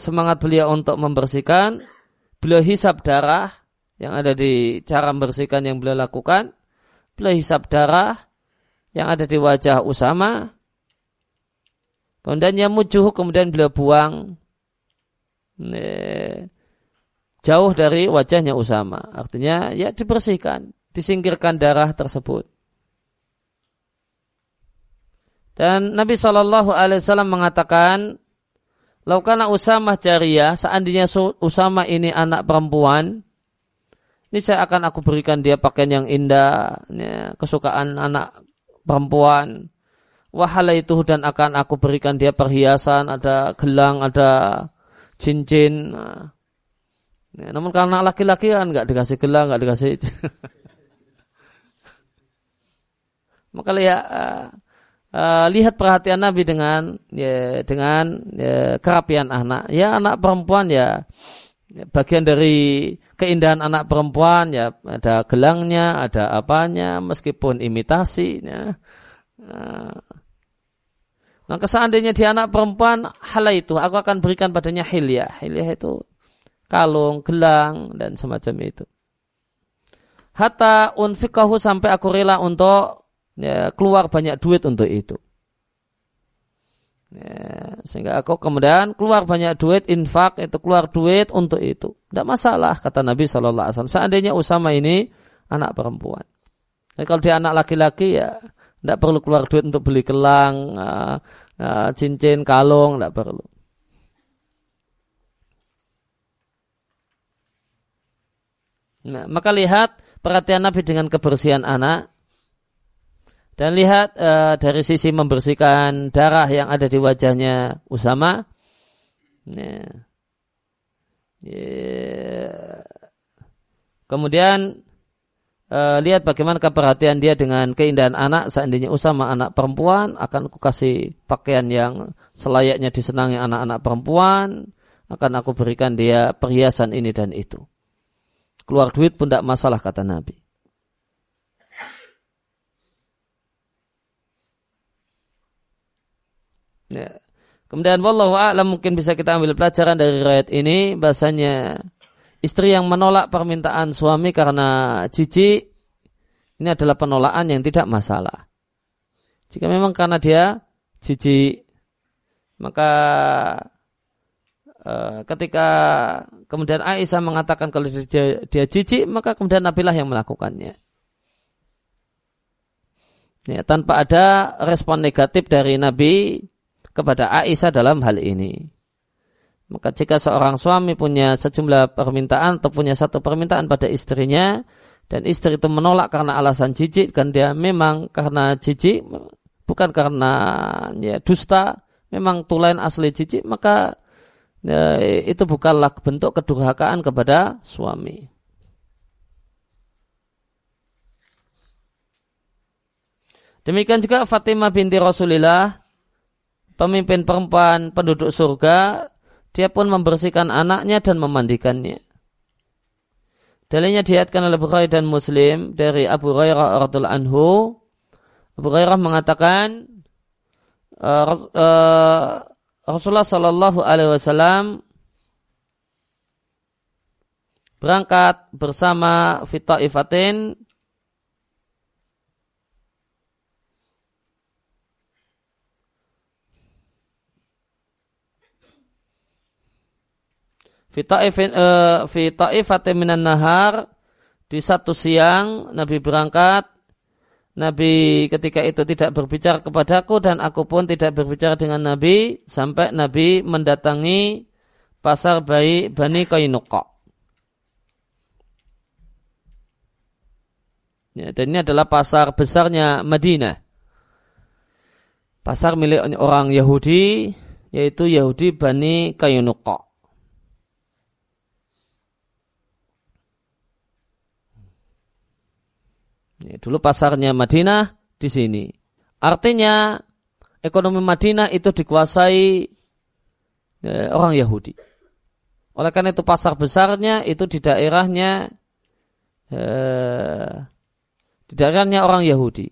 semangat beliau untuk membersihkan. Beliau hisap darah yang ada di cara membersihkan yang beliau lakukan. Beliau hisap darah yang ada di wajah Usama. Kemudian mujuh kemudian beliau buang jauh dari wajahnya Usama. Artinya ya dibersihkan, disingkirkan darah tersebut. Dan Nabi Shallallahu Alaihi Wasallam mengatakan, Laukana Usama jariyah, seandainya Usama ini anak perempuan, ini saya akan aku berikan dia pakaian yang indah, ya, kesukaan anak perempuan. Wahala itu dan akan aku berikan dia perhiasan, ada gelang, ada cincin. Nah, Ya, namun karena laki-laki kan nggak dikasih gelang, nggak dikasih Maka lihat uh, uh, lihat perhatian Nabi dengan ya, dengan ya, kerapian anak. Ya anak perempuan ya, ya bagian dari keindahan anak perempuan ya ada gelangnya, ada apanya, meskipun imitasi. Ya. Uh, Nah, seandainya dia anak perempuan, hal itu aku akan berikan padanya hilyah. Hilyah itu kalung, gelang, dan semacam itu. Hatta unfikahu sampai aku rela untuk ya, keluar banyak duit untuk itu. Ya, sehingga aku kemudian keluar banyak duit, infak itu keluar duit untuk itu. Tidak masalah kata Nabi Shallallahu Alaihi Wasallam. Seandainya Usama ini anak perempuan. Jadi kalau dia anak laki-laki ya tidak perlu keluar duit untuk beli gelang, uh, uh, cincin, kalung, tidak perlu. Nah, maka lihat perhatian Nabi dengan kebersihan anak dan lihat uh, dari sisi membersihkan darah yang ada di wajahnya Usama. Yeah. Kemudian uh, lihat bagaimana keperhatian dia dengan keindahan anak. Seandainya Usama anak perempuan, akan aku kasih pakaian yang selayaknya disenangi anak-anak perempuan. Akan aku berikan dia perhiasan ini dan itu. Keluar duit pun tidak masalah kata Nabi. Ya. Kemudian wallahu a'lam mungkin bisa kita ambil pelajaran dari riwayat ini bahasanya istri yang menolak permintaan suami karena jijik ini adalah penolakan yang tidak masalah. Jika memang karena dia jijik maka e, ketika kemudian Aisyah mengatakan kalau dia, dia jijik maka kemudian Nabilah yang melakukannya. Ya, tanpa ada respon negatif dari Nabi kepada Aisyah dalam hal ini. Maka jika seorang suami punya sejumlah permintaan atau punya satu permintaan pada istrinya dan istri itu menolak karena alasan jijik dan dia memang karena jijik bukan karena ya dusta memang tulen asli jijik maka ya, itu bukanlah bentuk kedurhakaan kepada suami. Demikian juga Fatimah binti Rasulillah pemimpin perempuan penduduk surga, dia pun membersihkan anaknya dan memandikannya. Dalilnya diatkan oleh Bukhari dan Muslim dari Abu Hurairah radhiallahu anhu. Abu Hurairah mengatakan uh, uh, Rasulullah Shallallahu Alaihi Wasallam berangkat bersama Fita Ifatin Fi ta'ifatin minan nahar di satu siang Nabi berangkat Nabi ketika itu tidak berbicara kepadaku dan aku pun tidak berbicara dengan Nabi sampai Nabi mendatangi pasar bayi Bani Kainuqa. Ya, dan ini adalah pasar besarnya Madinah. Pasar milik orang Yahudi, yaitu Yahudi Bani Kainuqa. Dulu pasarnya Madinah di sini. Artinya ekonomi Madinah itu dikuasai ya, orang Yahudi. Oleh karena itu pasar besarnya itu di daerahnya eh, di daerahnya orang Yahudi.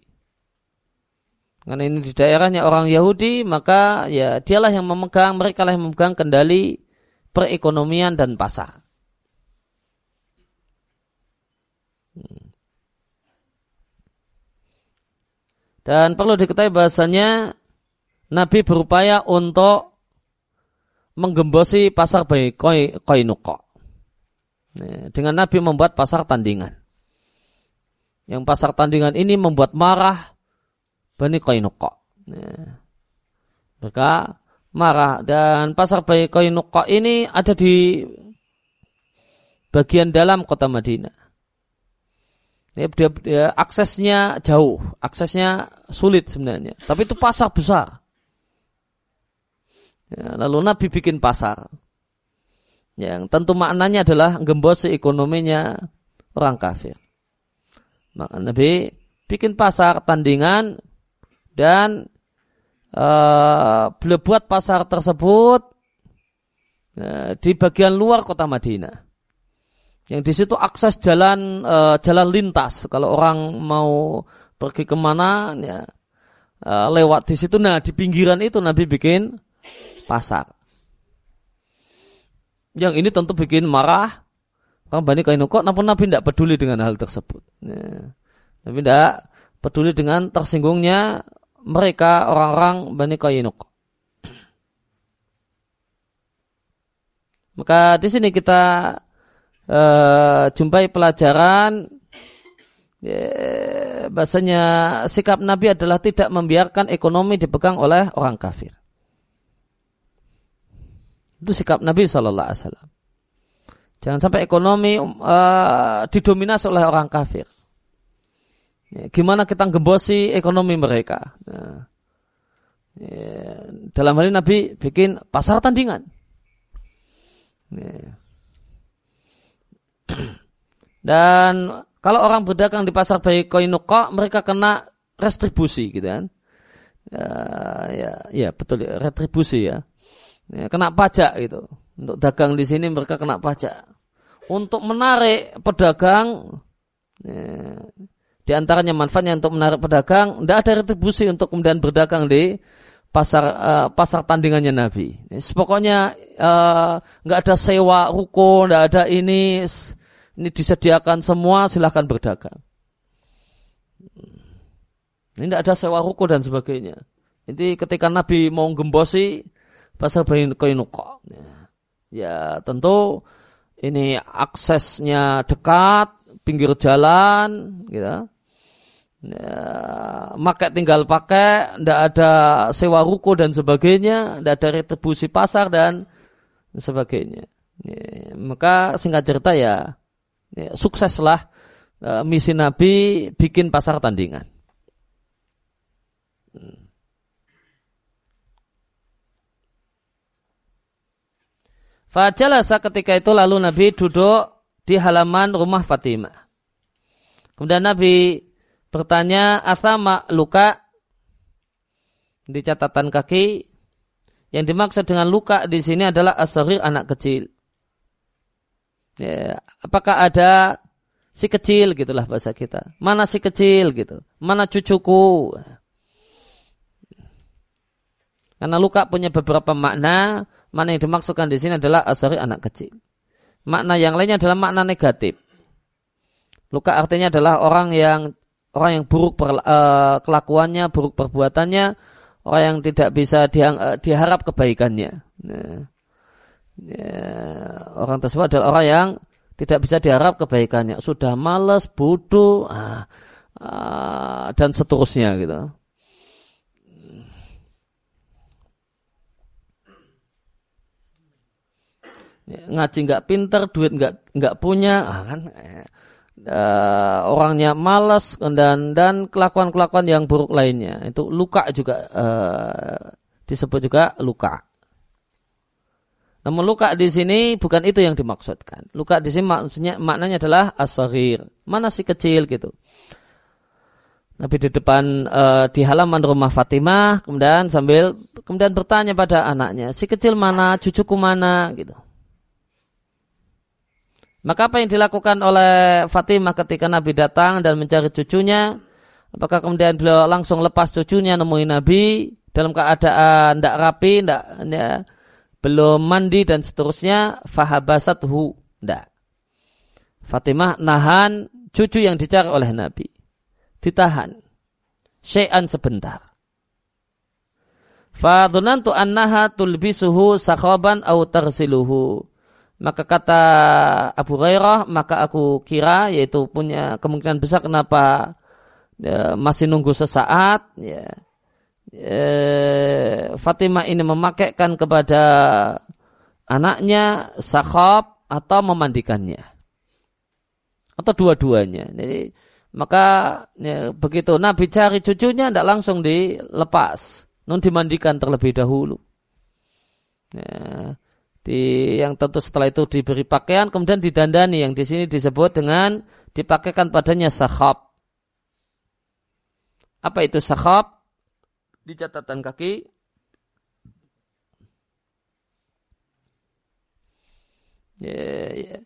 Karena ini di daerahnya orang Yahudi, maka ya dialah yang memegang, mereka lah yang memegang kendali perekonomian dan pasar. Dan perlu diketahui bahasanya Nabi berupaya untuk menggembosi pasar bayi koinuko. Dengan Nabi membuat pasar tandingan. Yang pasar tandingan ini membuat marah Bani Koinuko. Mereka marah dan pasar bayi Koinuko ini ada di bagian dalam kota Madinah. Ya, dia, dia, aksesnya jauh, aksesnya sulit sebenarnya. Tapi itu pasar besar. Ya, lalu Nabi bikin pasar. Yang tentu maknanya adalah gembosi ekonominya orang kafir. Maka Nabi bikin pasar tandingan dan uh, buat pasar tersebut uh, di bagian luar kota Madinah. Yang di situ akses jalan uh, jalan lintas. Kalau orang mau pergi ke mana, ya uh, lewat di situ. Nah di pinggiran itu Nabi bikin pasar. Yang ini tentu bikin marah orang Bani Kainuko, namun Nabi tidak peduli dengan hal tersebut. Ya. Nabi tidak peduli dengan tersinggungnya mereka orang-orang Bani Kainuko. Maka di sini kita uh, jumpai pelajaran ya, bahasanya sikap Nabi adalah tidak membiarkan ekonomi dipegang oleh orang kafir. Itu sikap Nabi Shallallahu Alaihi Wasallam. Jangan sampai ekonomi uh, didominasi oleh orang kafir. Ya, gimana kita gembosi ekonomi mereka? Nah, ya, dalam hal ini Nabi bikin pasar tandingan. Ya. Dan kalau orang berdagang di pasar bayi koinuko, mereka kena restribusi gitu kan. Ya, ya, ya betul ya, retribusi ya. ya. Kena pajak gitu. Untuk dagang di sini mereka kena pajak. untuk menarik pedagang ya, di antaranya manfaatnya untuk menarik pedagang tidak ada retribusi untuk kemudian berdagang di pasar uh, pasar tandingannya Nabi. Pokoknya eh, nggak uh, ada sewa ruko, nggak ada ini ini disediakan semua silahkan berdagang. Ini tidak ada sewa ruko dan sebagainya. Jadi ketika Nabi mau gembosi pasar Bani Koinuqa. Ya, tentu ini aksesnya dekat, pinggir jalan, gitu. Ya, makai tinggal pakai, tidak ada sewa ruko dan sebagainya, tidak ada retribusi pasar dan sebagainya. Ya, maka singkat cerita ya, ya sukseslah uh, misi Nabi bikin pasar tandingan. Fajalasa ketika itu lalu Nabi duduk di halaman rumah Fatimah. Kemudian Nabi bertanya, asama luka di catatan kaki. Yang dimaksud dengan luka di sini adalah asari anak kecil. Ya, apakah ada si kecil gitulah bahasa kita. Mana si kecil gitu. Mana cucuku. Karena luka punya beberapa makna. Mana yang dimaksudkan di sini adalah asari anak kecil. Makna yang lainnya adalah makna negatif. Luka artinya adalah orang yang orang yang buruk per, uh, kelakuannya, buruk perbuatannya, orang yang tidak bisa di, uh, diharap kebaikannya. Nah, ya, orang tersebut adalah orang yang tidak bisa diharap kebaikannya. Sudah males, bodoh, uh, uh, dan seterusnya gitu. ngaji nggak pinter, duit nggak nggak punya, ah, kan uh, orangnya malas dan dan kelakuan kelakuan yang buruk lainnya itu luka juga uh, disebut juga luka. Namun luka di sini bukan itu yang dimaksudkan. Luka di sini maksudnya maknanya adalah asahir, mana si kecil gitu. Nabi di depan uh, di halaman rumah Fatimah, kemudian sambil kemudian bertanya pada anaknya, si kecil mana, cucuku mana, gitu. Maka apa yang dilakukan oleh Fatimah ketika Nabi datang dan mencari cucunya? Apakah kemudian beliau langsung lepas cucunya nemuin Nabi dalam keadaan tidak rapi, tidak ya, belum mandi dan seterusnya? Fahabasathu, tidak. Fatimah nahan cucu yang dicari oleh Nabi. Ditahan. Syai'an sebentar. Fadunantu annaha tulbisuhu sakhaban au tarsiluhu. Maka kata Abu Hurairah, maka aku kira yaitu punya kemungkinan besar kenapa ya, masih nunggu sesaat. Ya. Ya, Fatimah ini memakaikan kepada anaknya sakhab atau memandikannya atau dua-duanya. Jadi maka ya, begitu Nabi cari cucunya tidak langsung dilepas, non dimandikan terlebih dahulu. Ya, di yang tentu setelah itu diberi pakaian kemudian didandani yang di sini disebut dengan dipakaikan padanya sahab. Apa itu sahab? Di catatan kaki Ya, ya.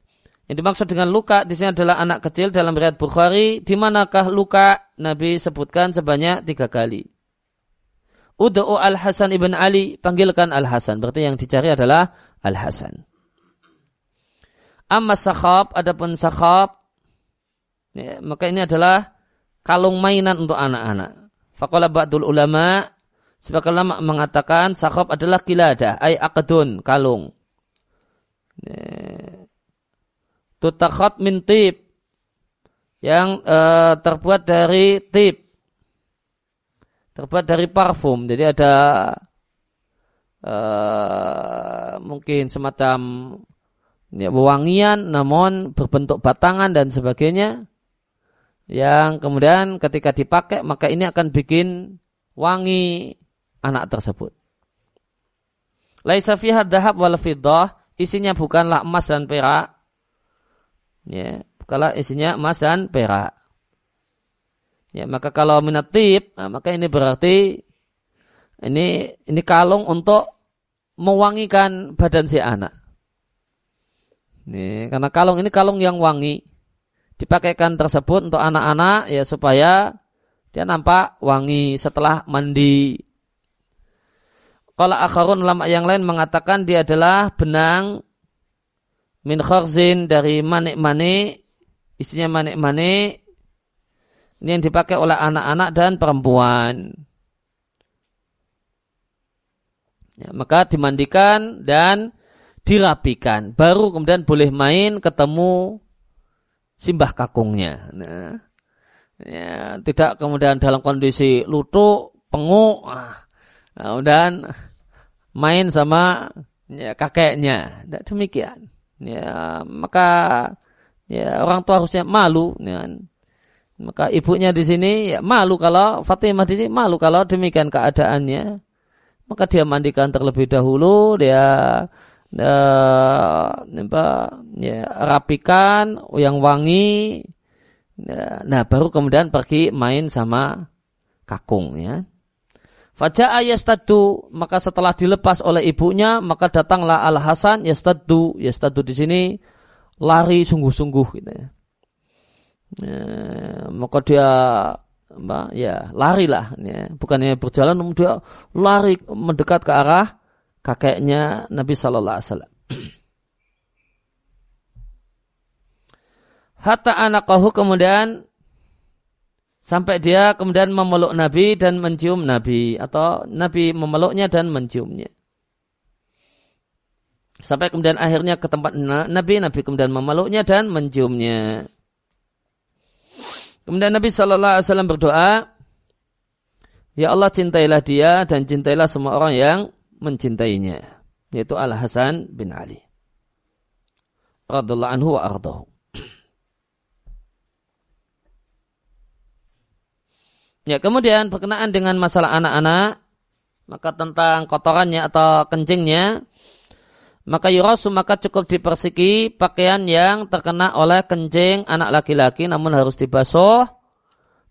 Yang dimaksud dengan luka di sini adalah anak kecil dalam riwayat Bukhari. Di manakah luka? Nabi sebutkan sebanyak tiga kali. Udu'u al-Hasan ibn Ali, panggilkan al-Hasan. Berarti yang dicari adalah Al-Hasan. Amma sakhab, adapun sakhab, ya, maka ini adalah kalung mainan untuk anak-anak. Fakola ba'dul ulama, sebagian ulama mengatakan sakhab adalah kilada, ay akadun, kalung. Tutakhat min tip, yang uh, terbuat dari tip, terbuat dari parfum. Jadi ada uh, mungkin semacam ya, wewangian namun berbentuk batangan dan sebagainya yang kemudian ketika dipakai maka ini akan bikin wangi anak tersebut. Laisa fiha dahab wal fiddah, isinya bukanlah emas dan perak. Ya, bukanlah isinya emas dan perak. Ya, maka kalau minat nah, maka ini berarti ini ini kalung untuk mewangikan badan si anak. Nih, karena kalung ini kalung yang wangi. Dipakaikan tersebut untuk anak-anak ya supaya dia nampak wangi setelah mandi. Kalau akharun ulama yang lain mengatakan dia adalah benang min khorzin dari manik-manik, isinya manik-manik ini yang dipakai oleh anak-anak dan perempuan. Ya, maka dimandikan dan dirapikan. Baru kemudian boleh main ketemu simbah kakungnya. Nah, ya, tidak kemudian dalam kondisi lutuk, penguk, nah, kemudian main sama ya, kakeknya. Tidak demikian. Ya, maka ya, orang tua harusnya malu. Ya, maka ibunya di sini ya, malu kalau Fatimah di sini malu kalau demikian keadaannya. Maka dia mandikan terlebih dahulu, dia uh, ya, rapikan yang wangi ya, nah baru kemudian pergi main sama kakung ya Faja'a yastadu maka setelah dilepas oleh ibunya maka datanglah Al Hasan yastadu yastadu di sini lari sungguh-sungguh gitu ya. ya maka dia mbak ya larilah ya bukannya berjalan dia lari mendekat ke arah kakeknya Nabi Shallallahu Alaihi Wasallam. Hatta anakahu kemudian sampai dia kemudian memeluk Nabi dan mencium Nabi atau Nabi memeluknya dan menciumnya. Sampai kemudian akhirnya ke tempat Nabi, Nabi kemudian memeluknya dan menciumnya. Kemudian Nabi Shallallahu Alaihi Wasallam berdoa, Ya Allah cintailah dia dan cintailah semua orang yang mencintainya yaitu Al Hasan bin Ali radhiallahu anhu wa ardahu Ya, kemudian berkenaan dengan masalah anak-anak, maka tentang kotorannya atau kencingnya, maka yurasu maka cukup dipersiki pakaian yang terkena oleh kencing anak laki-laki namun harus dibasuh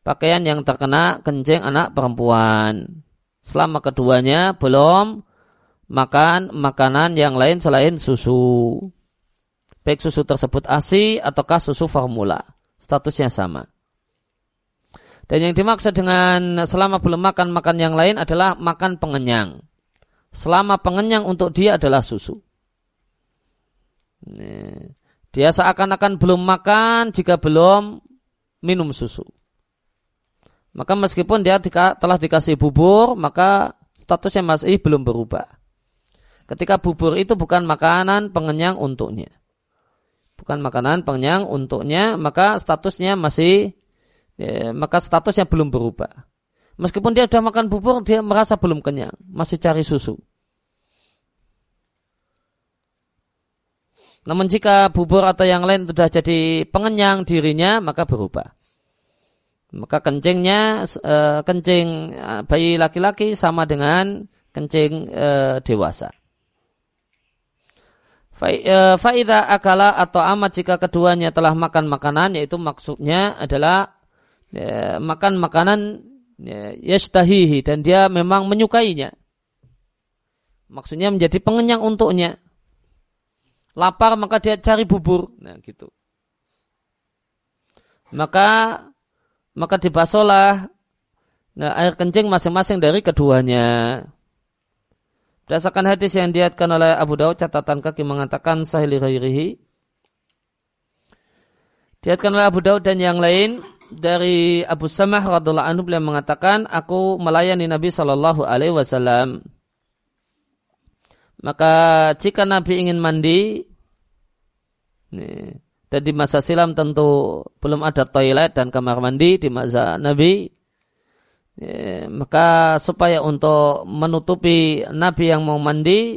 pakaian yang terkena kencing anak perempuan. Selama keduanya belum makan makanan yang lain selain susu. Baik susu tersebut ASI ataukah susu formula. Statusnya sama. Dan yang dimaksud dengan selama belum makan makan yang lain adalah makan pengenyang. Selama pengenyang untuk dia adalah susu. Dia seakan-akan belum makan jika belum minum susu. Maka meskipun dia telah dikasih bubur, maka statusnya masih belum berubah. Ketika bubur itu bukan makanan pengenyang untuknya. Bukan makanan pengenyang untuknya, maka statusnya masih, ya, maka statusnya belum berubah. Meskipun dia sudah makan bubur, dia merasa belum kenyang, masih cari susu. Namun jika bubur atau yang lain sudah jadi pengenyang dirinya, maka berubah. Maka kencingnya, eh, kencing eh, bayi laki-laki sama dengan kencing eh, dewasa. Faida akala atau amat jika keduanya telah makan makanan yaitu maksudnya adalah ya, makan makanan ya, yashtahihi dan dia memang menyukainya. Maksudnya menjadi pengenyang untuknya. Lapar maka dia cari bubur. Nah gitu. Maka maka dibasolah nah, air kencing masing-masing dari keduanya. Berdasarkan hadis yang diatkan oleh Abu Daud, catatan kaki mengatakan sahili ghairihi. Diatkan oleh Abu Daud dan yang lain dari Abu Samah radhiallahu anhu beliau mengatakan, aku melayani Nabi Shallallahu alaihi wasallam. Maka jika Nabi ingin mandi, nih, dan di masa silam tentu belum ada toilet dan kamar mandi di masa Nabi, maka supaya untuk menutupi Nabi yang mau mandi,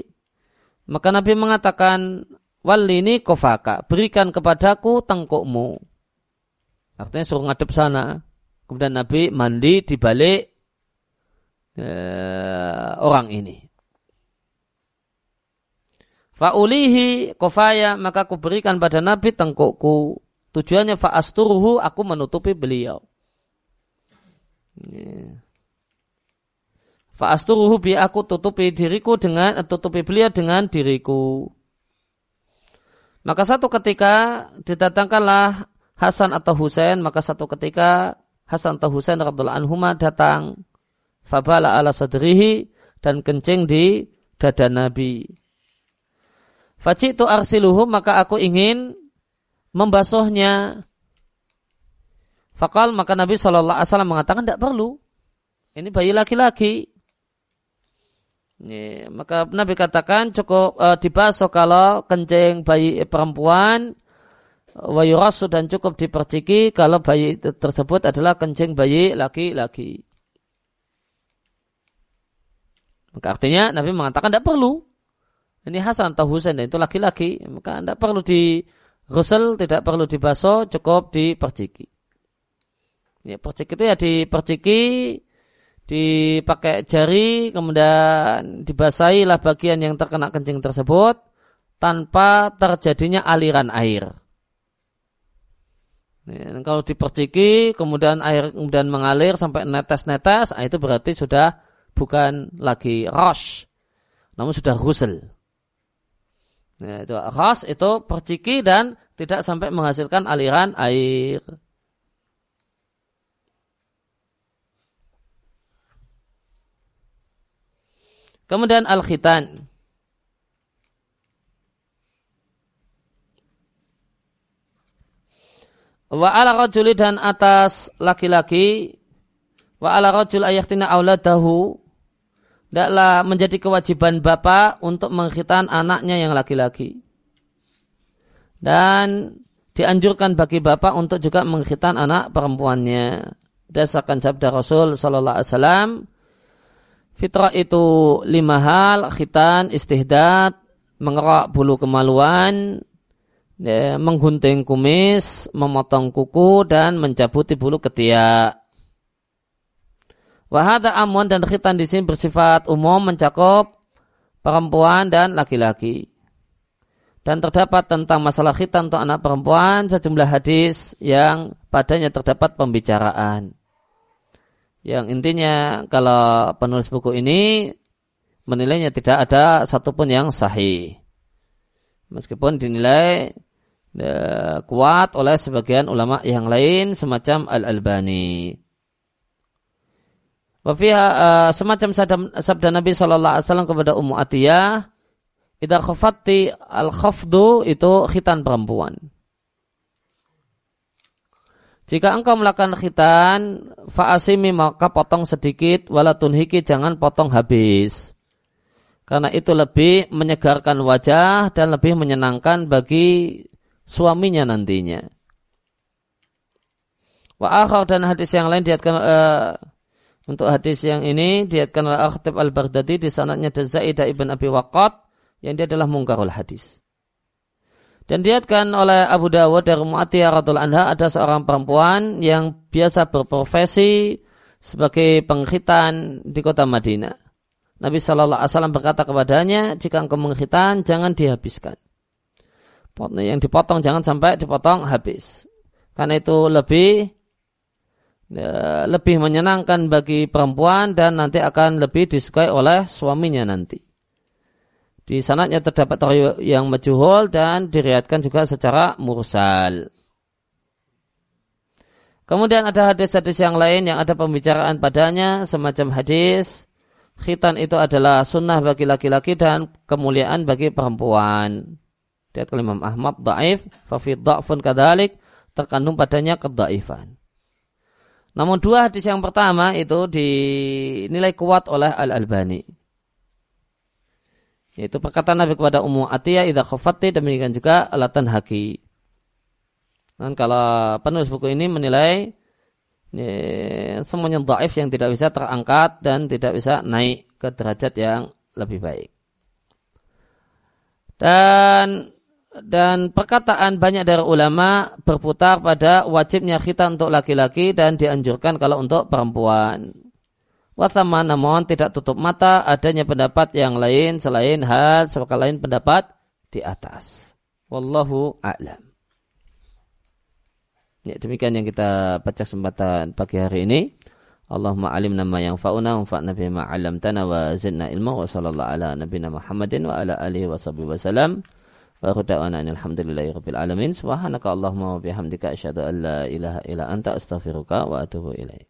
maka Nabi mengatakan, Walini kofaka, berikan kepadaku tengkukmu. Artinya suruh ngadep sana. Kemudian Nabi mandi di balik eh, orang ini. Fa'ulihi kofaya, maka aku berikan pada Nabi tengkukku. Tujuannya fa'asturuhu, aku menutupi beliau. Fa'asturuhu bi aku tutupi diriku dengan tutupi beliau dengan diriku. Maka satu ketika didatangkanlah Hasan atau Husain, maka satu ketika Hasan atau Husain radhiallahu anhuma datang fabala ala sadrihi dan kencing di dada Nabi. Fajitu arsiluhum maka aku ingin membasuhnya. Fakal maka Nabi Shallallahu Alaihi Wasallam mengatakan tidak perlu. Ini bayi laki-laki. Maka Nabi katakan cukup e, dibasuh kalau kencing bayi perempuan wayurasu dan cukup diperciki kalau bayi tersebut adalah kencing bayi laki-laki. Maka artinya Nabi mengatakan tidak perlu. Ini Hasan atau Husain dan itu laki-laki. Maka tidak perlu di Ghusl, tidak perlu dibasuh, cukup diperciki. Ya, percik itu ya diperciki dipakai jari, kemudian dibasahi lah bagian yang terkena kencing tersebut tanpa terjadinya aliran air. Ya, kalau diperciki, kemudian air kemudian mengalir sampai netes-netes, nah itu berarti sudah bukan lagi rosh, namun sudah ghusl. Ya, itu rosh itu perciki dan tidak sampai menghasilkan aliran air. Kemudian al-khitan. Wa ala rajuli dan atas laki-laki wa ala rajul ayakhtina auladahu tidaklah menjadi kewajiban bapak untuk mengkhitan anaknya yang laki-laki. Dan dianjurkan bagi bapak untuk juga mengkhitan anak perempuannya. Dasarkan sabda Rasul sallallahu alaihi wasallam, Fitrah itu lima hal, khitan, istihdad, mengerak bulu kemaluan, ya, menggunting kumis, memotong kuku, dan mencabuti bulu ketiak. Wahada amun dan khitan di sini bersifat umum mencakup perempuan dan laki-laki. Dan terdapat tentang masalah khitan untuk anak perempuan sejumlah hadis yang padanya terdapat pembicaraan. Yang intinya kalau penulis buku ini menilainya tidak ada satupun yang sahih. Meskipun dinilai ya, kuat oleh sebagian ulama yang lain semacam Al-Albani. Wafiha uh, semacam sabda, Nabi Shallallahu Alaihi Wasallam kepada Ummu Atiyah, Ida khafati al khafdu itu khitan perempuan. Jika engkau melakukan khitan, fa'asimi maka potong sedikit, walatun hiki jangan potong habis. Karena itu lebih menyegarkan wajah dan lebih menyenangkan bagi suaminya nantinya. Wa akhar dan hadis yang lain diatkan uh, untuk hadis yang ini diatkan oleh Akhtib al-Baghdadi di sanadnya Zaidah ibn Abi Waqqat yang dia adalah mungkarul hadis. Dan diatkan oleh Abu Dawud dari Mu'atiyah radul anha ada seorang perempuan yang biasa berprofesi sebagai pengkhitan di kota Madinah. Nabi Shallallahu Alaihi Wasallam berkata kepadanya, jika engkau mengkhitan, jangan dihabiskan. Yang dipotong jangan sampai dipotong habis. Karena itu lebih ya, lebih menyenangkan bagi perempuan dan nanti akan lebih disukai oleh suaminya nanti. Di sanatnya terdapat yang majuhul dan diriatkan juga secara mursal. Kemudian ada hadis-hadis yang lain yang ada pembicaraan padanya semacam hadis khitan itu adalah sunnah bagi laki-laki dan kemuliaan bagi perempuan. Lihat Imam Ahmad daif, fafid da'fun kadalik terkandung padanya kedaifan. Namun dua hadis yang pertama itu dinilai kuat oleh Al-Albani. Yaitu perkataan Nabi kepada Ummu Atiyah idza khafati demikian juga alatan haki. Dan kalau penulis buku ini menilai ya, semuanya dhaif yang tidak bisa terangkat dan tidak bisa naik ke derajat yang lebih baik. Dan dan perkataan banyak dari ulama berputar pada wajibnya khitan untuk laki-laki dan dianjurkan kalau untuk perempuan. Wasama namun tidak tutup mata adanya pendapat yang lain selain hal sebagai lain pendapat di atas. Wallahu a'lam. Ya, demikian yang kita baca kesempatan pagi hari ini. Allahumma alim nama yang fauna wa bima 'allamtana wa zidna ilma wa sallallahu ala nabiyyina Muhammadin wa ala alihi wa sahbihi wa salam. Wa da'wana alhamdulillahi rabbil alamin. Subhanaka Allahumma wa bihamdika asyhadu an la ilaha illa anta astaghfiruka wa atubu ilaik.